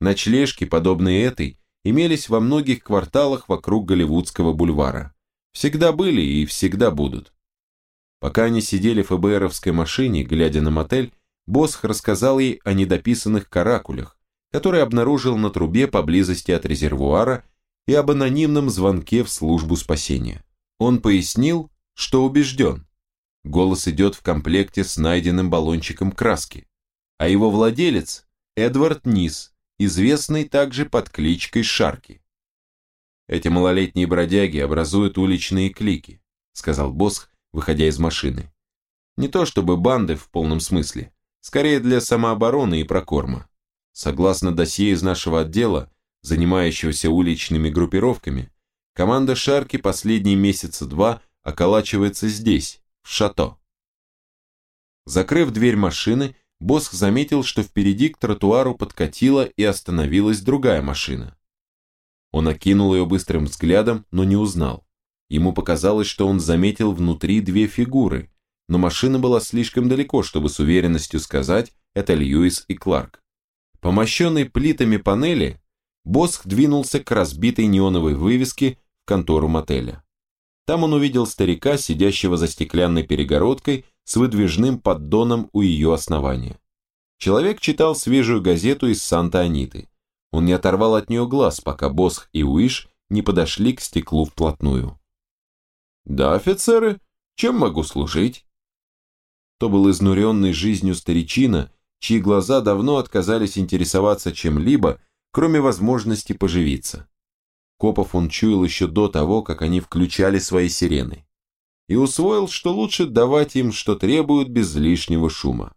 Ночлежки, подобные этой, имелись во многих кварталах вокруг Голливудского бульвара. Всегда были и всегда будут. Пока они сидели в ФБРовской машине, глядя на мотель, Босх рассказал ей о недописанных каракулях, который обнаружил на трубе поблизости от резервуара и об анонимном звонке в службу спасения. Он пояснил, что убежден. Голос идет в комплекте с найденным баллончиком краски, а его владелец – Эдвард Нис, известный также под кличкой Шарки. Эти малолетние бродяги образуют уличные клики, сказал Босх, выходя из машины. Не то чтобы банды в полном смысле, скорее для самообороны и прокорма. Согласно досье из нашего отдела, занимающегося уличными группировками, команда Шарки последние месяца два околачивается здесь, в шато. Закрыв дверь машины, Босх заметил, что впереди к тротуару подкатила и остановилась другая машина. Он окинул ее быстрым взглядом, но не узнал. Ему показалось, что он заметил внутри две фигуры, но машина была слишком далеко, чтобы с уверенностью сказать, это Льюис и Кларк. По мощенной плитами панели Босх двинулся к разбитой неоновой вывеске в контору мотеля. Там он увидел старика, сидящего за стеклянной перегородкой с выдвижным поддоном у ее основания. Человек читал свежую газету из Санта-Аниты. Он не оторвал от нее глаз, пока Босх и Уиш не подошли к стеклу вплотную. «Да, офицеры, чем могу служить?» То был изнуренный жизнью старичина, чьи глаза давно отказались интересоваться чем-либо, кроме возможности поживиться. Копов он чуял еще до того, как они включали свои сирены. И усвоил, что лучше давать им, что требуют, без лишнего шума.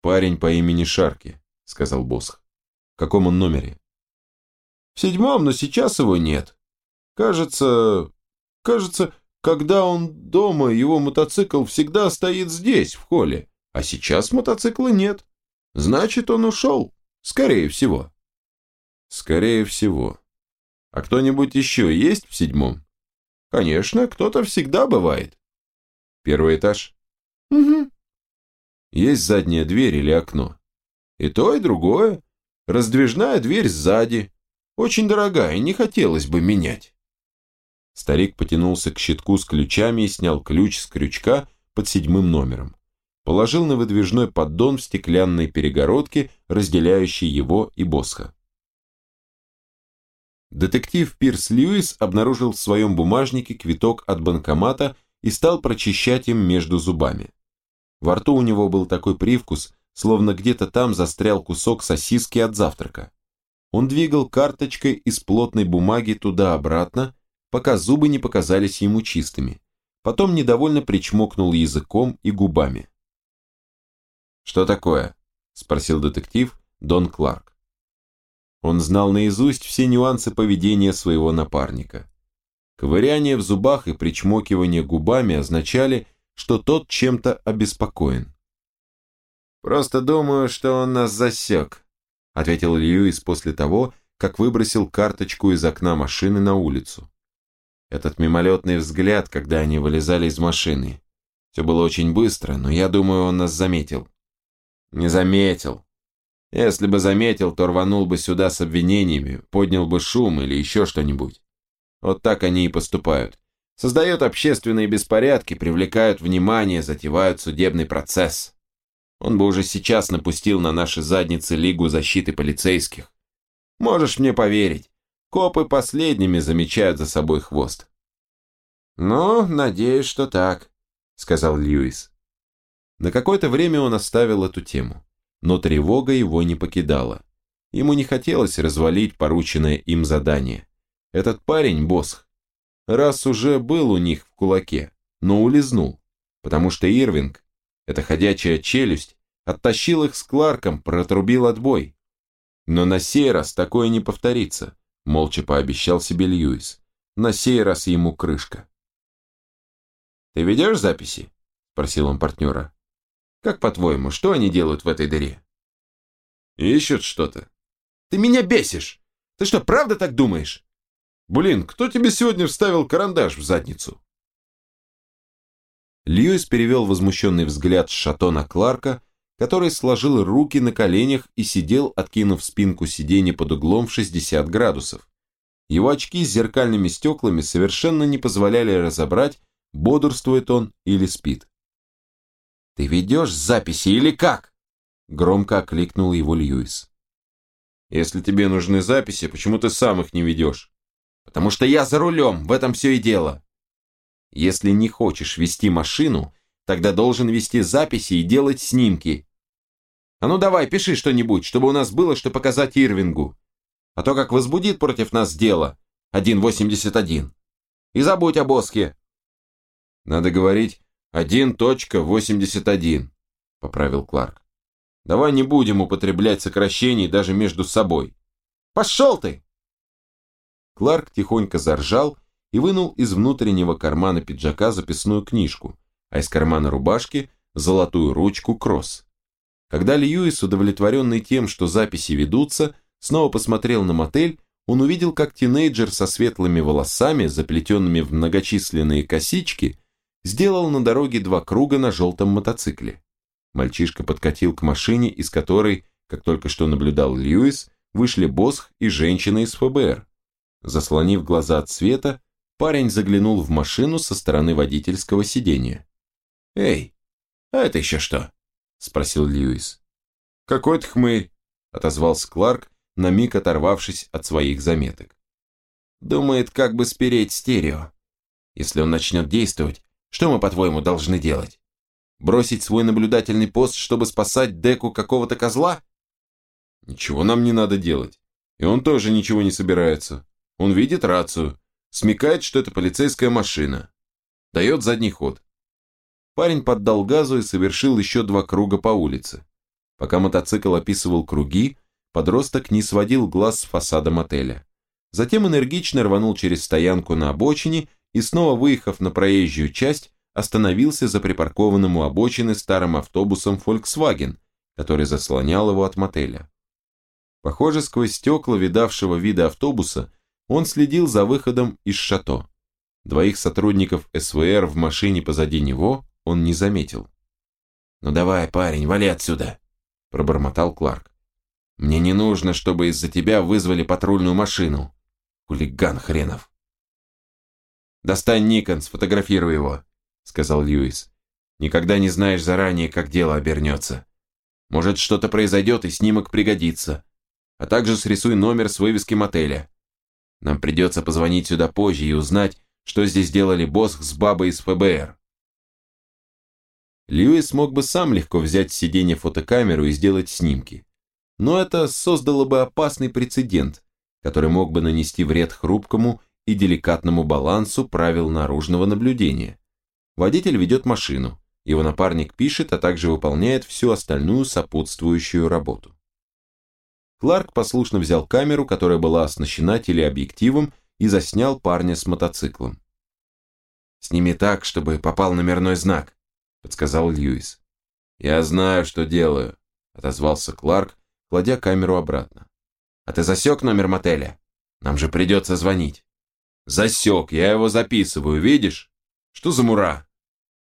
«Парень по имени Шарки», — сказал Босх. «В каком он номере?» «В седьмом, но сейчас его нет. Кажется... кажется, когда он дома, его мотоцикл всегда стоит здесь, в холле. А сейчас мотоцикла нет. Значит, он ушел. Скорее всего. Скорее всего. А кто-нибудь еще есть в седьмом? Конечно, кто-то всегда бывает. Первый этаж? Угу. Есть задняя дверь или окно? И то, и другое. Раздвижная дверь сзади. Очень дорогая, не хотелось бы менять. Старик потянулся к щитку с ключами и снял ключ с крючка под седьмым номером положил на выдвижной поддон в стеклянной перегородке, разделяющей его и Босха. Детектив Пирс Льюис обнаружил в своем бумажнике квиток от банкомата и стал прочищать им между зубами. Во рту у него был такой привкус, словно где-то там застрял кусок сосиски от завтрака. Он двигал карточкой из плотной бумаги туда-обратно, пока зубы не показались ему чистыми. Потом недовольно причмокнул языком и губами. «Что такое?» – спросил детектив Дон Кларк. Он знал наизусть все нюансы поведения своего напарника. Ковыряние в зубах и причмокивание губами означали, что тот чем-то обеспокоен. «Просто думаю, что он нас засек», – ответил Льюис после того, как выбросил карточку из окна машины на улицу. Этот мимолетный взгляд, когда они вылезали из машины. Все было очень быстро, но я думаю, он нас заметил. Не заметил. Если бы заметил, то рванул бы сюда с обвинениями, поднял бы шум или еще что-нибудь. Вот так они и поступают. Создают общественные беспорядки, привлекают внимание, затевают судебный процесс. Он бы уже сейчас напустил на наши задницы Лигу защиты полицейских. Можешь мне поверить, Копы последними замечают за собой хвост. «Ну, надеюсь, что так», — сказал Льюис. На какое-то время он оставил эту тему, но тревога его не покидала. Ему не хотелось развалить порученное им задание. Этот парень, Босх, раз уже был у них в кулаке, но улизнул, потому что Ирвинг, эта ходячая челюсть, оттащил их с Кларком, протрубил отбой. Но на сей раз такое не повторится, молча пообещал себе Льюис. На сей раз ему крышка. «Ты ведешь записи?» – спросил он партнера. «Как по-твоему, что они делают в этой дыре?» «Ищут что-то». «Ты меня бесишь! Ты что, правда так думаешь?» «Блин, кто тебе сегодня вставил карандаш в задницу?» Льюис перевел возмущенный взгляд с Шатона Кларка, который сложил руки на коленях и сидел, откинув спинку сиденья под углом в 60 градусов. Его очки с зеркальными стеклами совершенно не позволяли разобрать, бодрствует он или спит. «Ты ведешь записи или как?» Громко окликнул его Льюис. «Если тебе нужны записи, почему ты сам их не ведешь?» «Потому что я за рулем, в этом все и дело». «Если не хочешь вести машину, тогда должен вести записи и делать снимки. А ну давай, пиши что-нибудь, чтобы у нас было что показать Ирвингу. А то как возбудит против нас дело 1.81. И забудь о Боске. Надо говорить 1.81, поправил Кларк. Давай не будем употреблять сокращений даже между собой. Пошел ты! Кларк тихонько заржал и вынул из внутреннего кармана пиджака записную книжку, а из кармана рубашки золотую ручку кросс. Когда Льюис, удовлетворенный тем, что записи ведутся, снова посмотрел на мотель, он увидел, как тинейджер со светлыми волосами, заплетенными в многочисленные косички, сделал на дороге два круга на желтом мотоцикле. Мальчишка подкатил к машине, из которой, как только что наблюдал Льюис, вышли Босх и женщина из ФБР. Заслонив глаза от света, парень заглянул в машину со стороны водительского сиденья. «Эй, а это еще что?» – спросил Льюис. «Какой-то хмырь», – отозвался Кларк, на миг оторвавшись от своих заметок. «Думает, как бы спереть стерео. Если он начнет действовать, что мы, по-твоему, должны делать? Бросить свой наблюдательный пост, чтобы спасать деку какого-то козла? Ничего нам не надо делать. И он тоже ничего не собирается. Он видит рацию, смекает, что это полицейская машина. Дает задний ход. Парень поддал газу и совершил еще два круга по улице. Пока мотоцикл описывал круги, подросток не сводил глаз с фасада мотеля. Затем энергично рванул через стоянку на обочине и снова выехав на проезжую часть, остановился за припаркованным у обочины старым автобусом Volkswagen, который заслонял его от мотеля. Похоже, сквозь стекла видавшего вида автобуса он следил за выходом из шато. Двоих сотрудников СВР в машине позади него он не заметил. «Ну давай, парень, вали отсюда!» – пробормотал Кларк. «Мне не нужно, чтобы из-за тебя вызвали патрульную машину. Хулиган хренов!» «Достань Никон, сфотографируй его», — сказал Льюис. «Никогда не знаешь заранее, как дело обернется. Может, что-то произойдет, и снимок пригодится. А также срисуй номер с вывески мотеля. Нам придется позвонить сюда позже и узнать, что здесь делали Босх с бабой из ФБР». Льюис мог бы сам легко взять с сиденья фотокамеру и сделать снимки. Но это создало бы опасный прецедент, который мог бы нанести вред хрупкому и деликатному балансу правил наружного наблюдения. Водитель ведет машину, его напарник пишет, а также выполняет всю остальную сопутствующую работу. Кларк послушно взял камеру, которая была оснащена телеобъективом, и заснял парня с мотоциклом. «Сними так, чтобы попал номерной знак», — подсказал Льюис. «Я знаю, что делаю», — отозвался Кларк, кладя камеру обратно. «А ты засек номер мотеля? Нам же придется звонить». Засек, я его записываю, видишь? Что за мура?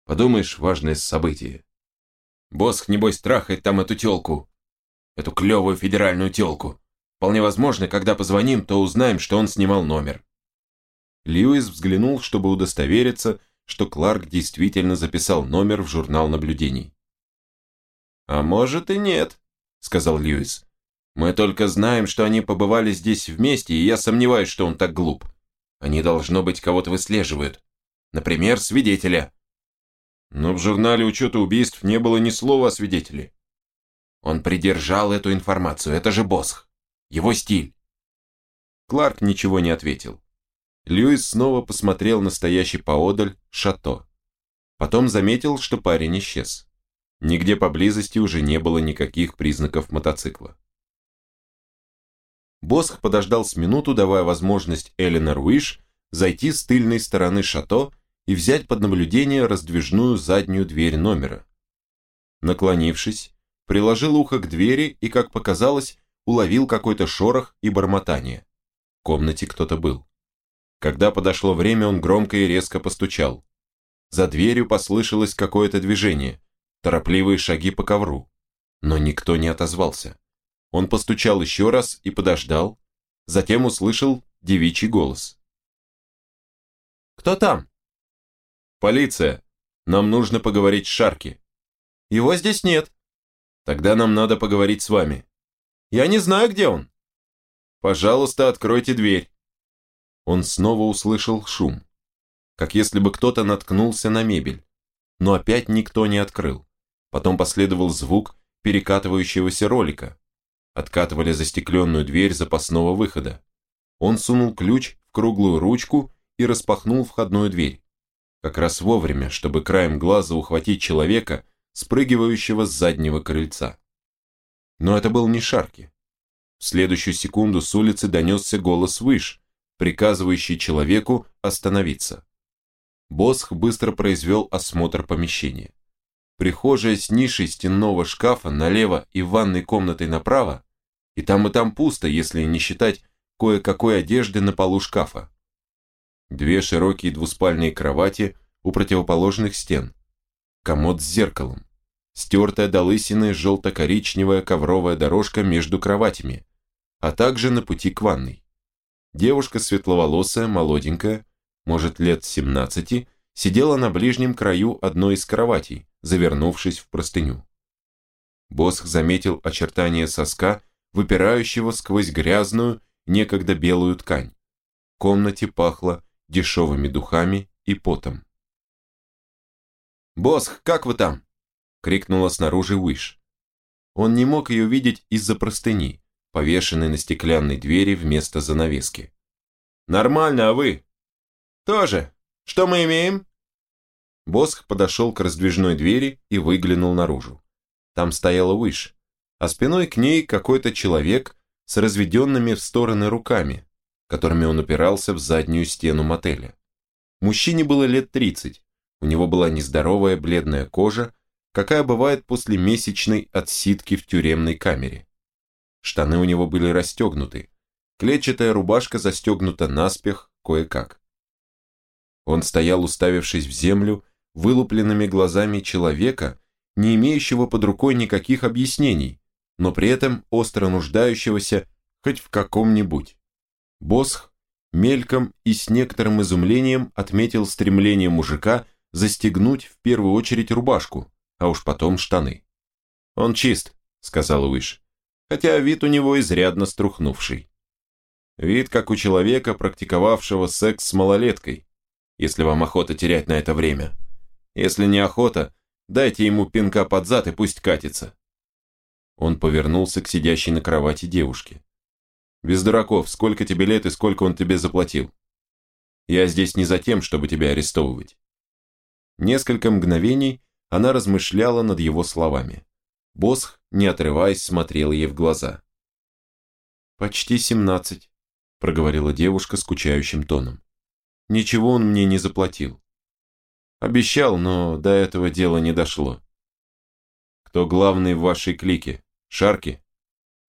Подумаешь, важное событие. Босх, небось, трахает там эту тёлку. Эту клёвую федеральную тёлку. Вполне возможно, когда позвоним, то узнаем, что он снимал номер. Льюис взглянул, чтобы удостовериться, что Кларк действительно записал номер в журнал наблюдений. «А может и нет», — сказал Льюис. Мы только знаем, что они побывали здесь вместе, и я сомневаюсь, что он так глуп. Они, должно быть, кого-то выслеживают. Например, свидетеля. Но в журнале учета убийств не было ни слова о свидетеле. Он придержал эту информацию, это же Босх. Его стиль. Кларк ничего не ответил. Льюис снова посмотрел на стоящий поодаль шато. Потом заметил, что парень исчез. Нигде поблизости уже не было никаких признаков мотоцикла. Босх подождал с минуту, давая возможность Эленор Уиш зайти с тыльной стороны шато и взять под наблюдение раздвижную заднюю дверь номера. Наклонившись, приложил ухо к двери и, как показалось, уловил какой-то шорох и бормотание. В комнате кто-то был. Когда подошло время, он громко и резко постучал. За дверью послышалось какое-то движение, торопливые шаги по ковру, но никто не отозвался. Он постучал еще раз и подождал, затем услышал девичий голос. «Кто там?» «Полиция. Нам нужно поговорить с Шарки». «Его здесь нет». «Тогда нам надо поговорить с вами». «Я не знаю, где он». «Пожалуйста, откройте дверь». Он снова услышал шум, как если бы кто-то наткнулся на мебель, но опять никто не открыл. Потом последовал звук перекатывающегося ролика, откатывали застекленную дверь запасного выхода. Он сунул ключ в круглую ручку и распахнул входную дверь. Как раз вовремя, чтобы краем глаза ухватить человека, спрыгивающего с заднего крыльца. Но это был не Шарки. В следующую секунду с улицы донесся голос выш, приказывающий человеку остановиться. Босх быстро произвел осмотр помещения. Прихожая с нишей стенного шкафа налево и ванной комнатой направо и там и там пусто, если не считать кое-какой одежды на полу шкафа. Две широкие двуспальные кровати у противоположных стен. Комод с зеркалом. Стертая до лысины желто-коричневая ковровая дорожка между кроватями, а также на пути к ванной. Девушка светловолосая, молоденькая, может лет 17, сидела на ближнем краю одной из кроватей, завернувшись в простыню. Босх заметил очертания соска выпирающего сквозь грязную, некогда белую ткань. В комнате пахло дешевыми духами и потом. «Босх, как вы там?» — крикнула снаружи Уиш. Он не мог ее видеть из-за простыни, повешенной на стеклянной двери вместо занавески. «Нормально, а вы?» «Тоже. Что мы имеем?» Босх подошел к раздвижной двери и выглянул наружу. Там стояла Уиш, а спиной к ней какой-то человек с разведенными в стороны руками, которыми он упирался в заднюю стену мотеля. Мужчине было лет 30, у него была нездоровая бледная кожа, какая бывает после месячной отсидки в тюремной камере. Штаны у него были расстегнуты, клетчатая рубашка застегнута наспех кое-как. Он стоял, уставившись в землю, вылупленными глазами человека, не имеющего под рукой никаких объяснений, но при этом остро нуждающегося хоть в каком-нибудь. Босх мельком и с некоторым изумлением отметил стремление мужика застегнуть в первую очередь рубашку, а уж потом штаны. «Он чист», — сказал Уиш, хотя вид у него изрядно струхнувший. Вид, как у человека, практиковавшего секс с малолеткой, если вам охота терять на это время. Если не охота, дайте ему пинка под зад и пусть катится. Он повернулся к сидящей на кровати девушке. «Без дураков, сколько тебе лет и сколько он тебе заплатил? Я здесь не за тем, чтобы тебя арестовывать». Несколько мгновений она размышляла над его словами. Босх, не отрываясь, смотрел ей в глаза. «Почти семнадцать», — проговорила девушка скучающим тоном. «Ничего он мне не заплатил. Обещал, но до этого дела не дошло». «Кто главный в вашей клике?» Шарки?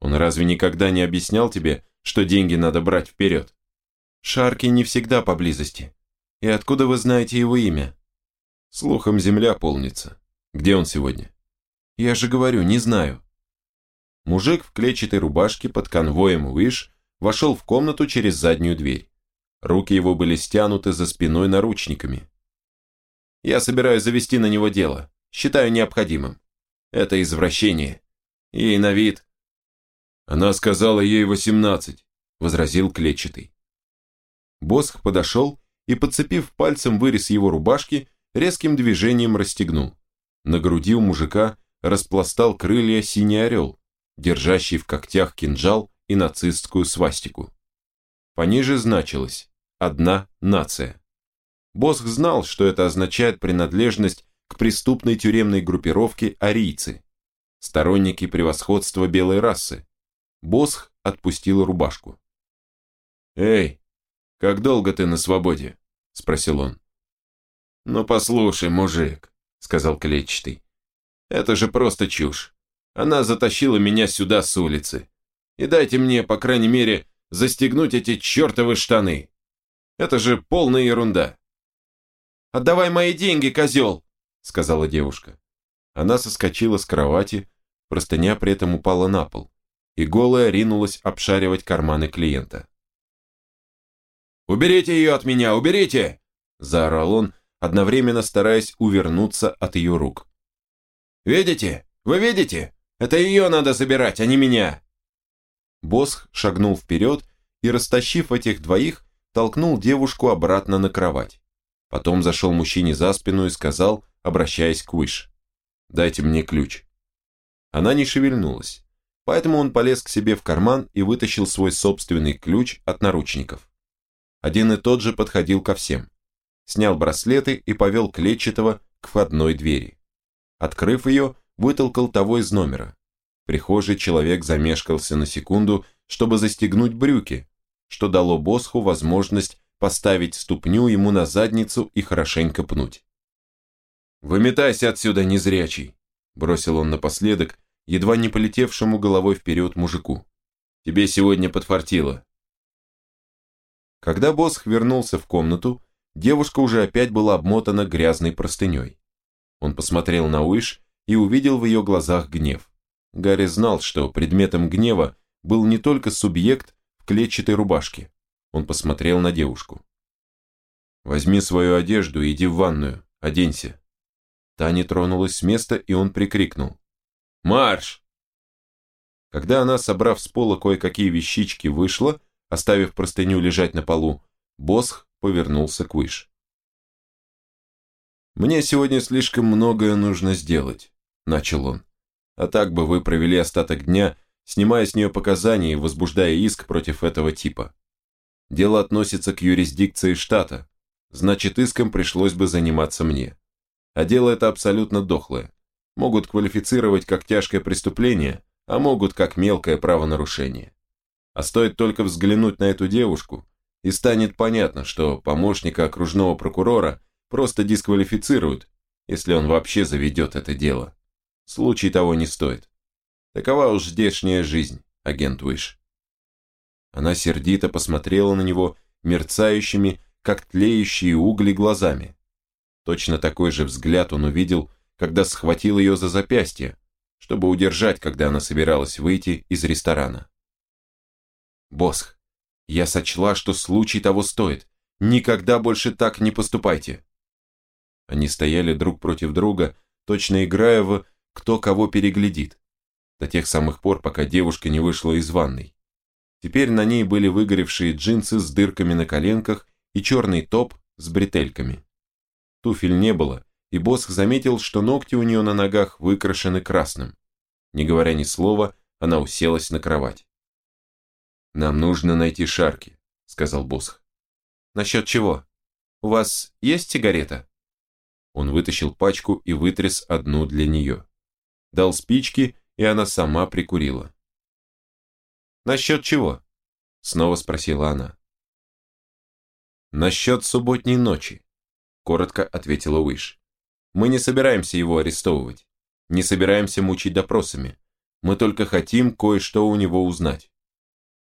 Он разве никогда не объяснял тебе, что деньги надо брать вперед? Шарки не всегда поблизости. И откуда вы знаете его имя? Слухом земля полнится. Где он сегодня? Я же говорю, не знаю. Мужик в клетчатой рубашке под конвоем Уиш вошел в комнату через заднюю дверь. Руки его были стянуты за спиной наручниками. Я собираюсь завести на него дело. Считаю необходимым. Это извращение. Ей на вид. Она сказала ей восемнадцать, возразил клетчатый. Босх подошел и, подцепив пальцем вырез его рубашки, резким движением расстегнул. На груди у мужика распластал крылья синий орел, держащий в когтях кинжал и нацистскую свастику. Пониже значилось «Одна нация». Босх знал, что это означает принадлежность к преступной тюремной группировке арийцы, сторонники превосходства белой расы. Босх отпустил рубашку. «Эй, как долго ты на свободе?» – спросил он. «Ну послушай, мужик», – сказал клетчатый. «Это же просто чушь. Она затащила меня сюда с улицы. И дайте мне, по крайней мере, застегнуть эти чертовы штаны. Это же полная ерунда». «Отдавай мои деньги, козел!» – сказала девушка. Она соскочила с кровати, простыня при этом упала на пол, и голая ринулась обшаривать карманы клиента. «Уберите ее от меня, уберите!» – заорал он, одновременно стараясь увернуться от ее рук. «Видите? Вы видите? Это ее надо забирать, а не меня!» Босх шагнул вперед и, растащив этих двоих, толкнул девушку обратно на кровать. Потом зашел мужчине за спину и сказал, обращаясь к Уиш, «Дайте мне ключ». Она не шевельнулась, поэтому он полез к себе в карман и вытащил свой собственный ключ от наручников. Один и тот же подходил ко всем. Снял браслеты и повел клетчатого к входной двери. Открыв ее, вытолкал того из номера. Прихожий человек замешкался на секунду, чтобы застегнуть брюки, что дало Босху возможность поставить ступню ему на задницу и хорошенько пнуть. «Выметайся отсюда, незрячий!» бросил он напоследок, едва не полетевшему головой вперед мужику. «Тебе сегодня подфартило. Когда Босх вернулся в комнату, девушка уже опять была обмотана грязной простыней. Он посмотрел на Уиш и увидел в ее глазах гнев. Гарри знал, что предметом гнева был не только субъект в клетчатой рубашке. Он посмотрел на девушку. «Возьми свою одежду и иди в ванную, оденься». Та не тронулась с места, и он прикрикнул. «Марш!» Когда она, собрав с пола кое-какие вещички, вышла, Оставив простыню лежать на полу, Босх повернулся к Выш. «Мне сегодня слишком многое нужно сделать», – начал он. «А так бы вы провели остаток дня, снимая с нее показания и возбуждая иск против этого типа. Дело относится к юрисдикции штата, значит иском пришлось бы заниматься мне. А дело это абсолютно дохлое. Могут квалифицировать как тяжкое преступление, а могут как мелкое правонарушение. А стоит только взглянуть на эту девушку, и станет понятно, что помощника окружного прокурора просто дисквалифицируют, если он вообще заведет это дело. Случай того не стоит. Такова уж здешняя жизнь, агент Уиш. Она сердито посмотрела на него мерцающими, как тлеющие угли глазами. Точно такой же взгляд он увидел, когда схватил ее за запястье, чтобы удержать, когда она собиралась выйти из ресторана. Босх, я сочла, что случай того стоит. Никогда больше так не поступайте. Они стояли друг против друга, точно играя в «кто кого переглядит», до тех самых пор, пока девушка не вышла из ванной. Теперь на ней были выгоревшие джинсы с дырками на коленках и черный топ с бретельками. Туфель не было, и Босх заметил, что ногти у нее на ногах выкрашены красным. Не говоря ни слова, она уселась на кровать. «Нам нужно найти Шарки», — сказал Босх. «Насчет чего? У вас есть сигарета?» Он вытащил пачку и вытряс одну для нее. Дал спички, и она сама прикурила. «Насчет чего?» — снова спросила она. «Насчет субботней ночи», — коротко ответила Уиш. «Мы не собираемся его арестовывать, не собираемся мучить допросами. Мы только хотим кое-что у него узнать».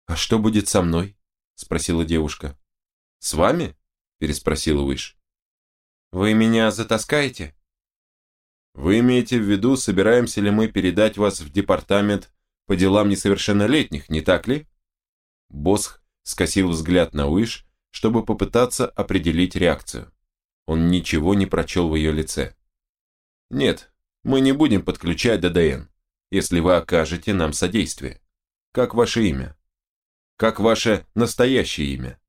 «А что будет со мной?» – спросила девушка. «С вами?» – переспросила Уиш. «Вы меня затаскаете?» «Вы имеете в виду, собираемся ли мы передать вас в департамент по делам несовершеннолетних, не так ли?» Босх скосил взгляд на Уиш, чтобы попытаться определить реакцию. Он ничего не прочел в ее лице. «Нет, мы не будем подключать ДДН, если вы окажете нам содействие. Как ваше имя? Как ваше настоящее имя?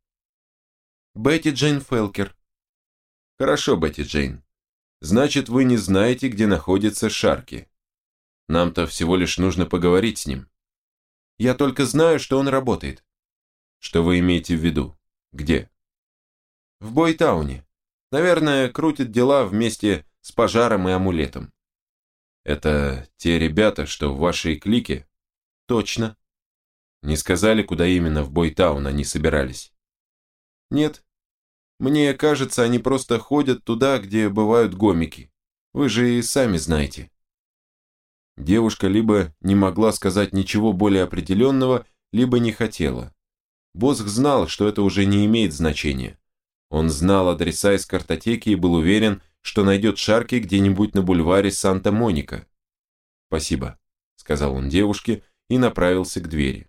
Бетти Джейн Фелкер. Хорошо, Бетти Джейн. Значит, вы не знаете, где находится Шарки. Нам-то всего лишь нужно поговорить с ним. Я только знаю, что он работает. Что вы имеете в виду? Где? В Бойтауне. Наверное, крутит дела вместе с пожаром и амулетом. Это те ребята, что в вашей клике? Точно. Не сказали, куда именно в Бойтаун они собирались? Нет. Мне кажется, они просто ходят туда, где бывают гомики. Вы же и сами знаете. Девушка либо не могла сказать ничего более определенного, либо не хотела. Босх знал, что это уже не имеет значения. Он знал адреса из картотеки и был уверен, что найдет Шарки где-нибудь на бульваре Санта-Моника. «Спасибо», — сказал он девушке и направился к двери.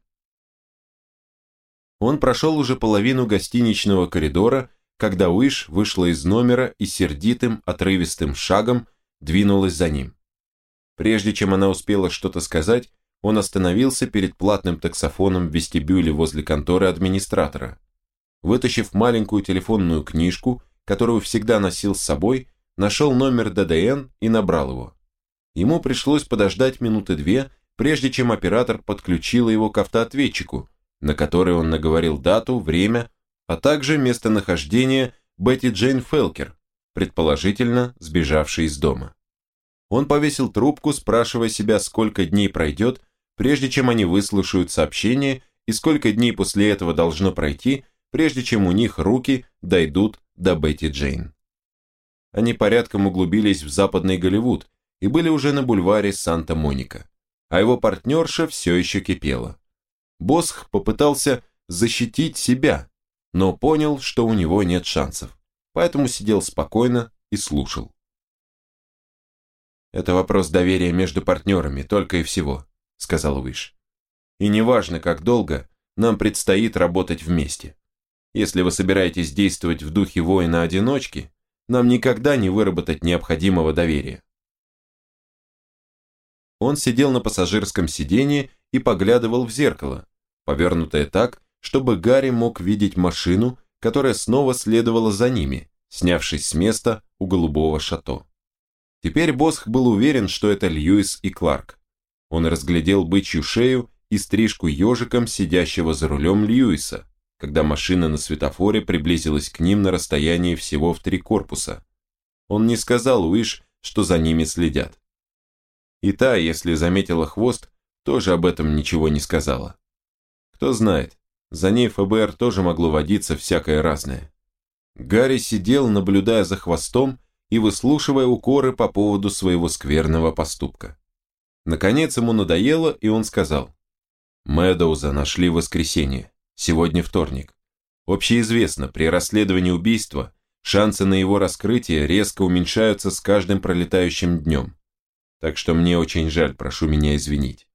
Он прошел уже половину гостиничного коридора, когда Уиш вышла из номера и сердитым, отрывистым шагом двинулась за ним. Прежде чем она успела что-то сказать, он остановился перед платным таксофоном в вестибюле возле конторы администратора. Вытащив маленькую телефонную книжку, которую всегда носил с собой, нашел номер ДДН и набрал его. Ему пришлось подождать минуты две, прежде чем оператор подключил его к автоответчику, на который он наговорил дату, время, а также местонахождение Бетти Джейн Фелкер, предположительно сбежавшей из дома. Он повесил трубку, спрашивая себя, сколько дней пройдет, прежде чем они выслушают сообщение, и сколько дней после этого должно пройти, прежде чем у них руки дойдут до Бетти Джейн. Они порядком углубились в западный Голливуд и были уже на бульваре Санта-Моника, а его партнерша все еще кипела. Босх попытался защитить себя, но понял, что у него нет шансов, поэтому сидел спокойно и слушал. «Это вопрос доверия между партнерами, только и всего», — сказал Уиш. «И неважно, как долго, нам предстоит работать вместе. Если вы собираетесь действовать в духе воина-одиночки, нам никогда не выработать необходимого доверия». Он сидел на пассажирском сиденье и поглядывал в зеркало, повернутое так, чтобы Гарри мог видеть машину, которая снова следовала за ними, снявшись с места у голубого шато. Теперь Босх был уверен, что это Льюис и Кларк. Он разглядел бычью шею и стрижку ежиком сидящего за рулем Льюиса, когда машина на светофоре приблизилась к ним на расстоянии всего в три корпуса. Он не сказал Уиш, что за ними следят. И та, если заметила хвост, тоже об этом ничего не сказала. Кто знает, за ней ФБР тоже могло водиться всякое разное. Гарри сидел, наблюдая за хвостом и выслушивая укоры по поводу своего скверного поступка. Наконец ему надоело, и он сказал, «Мэдоуза нашли в воскресенье, сегодня вторник. Общеизвестно, при расследовании убийства шансы на его раскрытие резко уменьшаются с каждым пролетающим днем. Так что мне очень жаль, прошу меня извинить.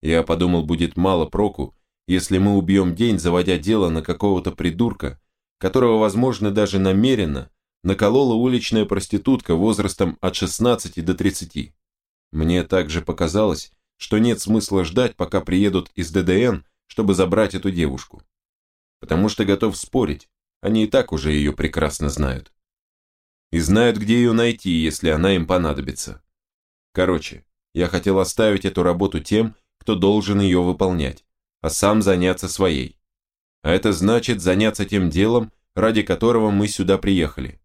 Я подумал, будет мало проку, если мы убьем день, заводя дело на какого-то придурка, которого, возможно, даже намеренно наколола уличная проститутка возрастом от 16 до 30. Мне также показалось, что нет смысла ждать, пока приедут из ДДН, чтобы забрать эту девушку. Потому что готов спорить, они и так уже ее прекрасно знают. И знают, где ее найти, если она им понадобится. Короче, я хотел оставить эту работу тем, кто должен ее выполнять, а сам заняться своей. А это значит заняться тем делом, ради которого мы сюда приехали.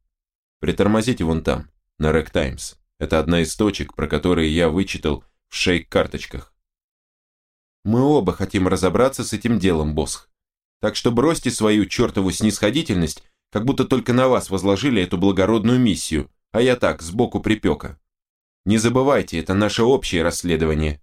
Притормозите вон там, на Рэк Таймс. Это одна из точек, про которые я вычитал в шейк-карточках. Мы оба хотим разобраться с этим делом, Босх. Так что бросьте свою чертову снисходительность, как будто только на вас возложили эту благородную миссию, а я так, сбоку припека. Не забывайте, это наше общее расследование.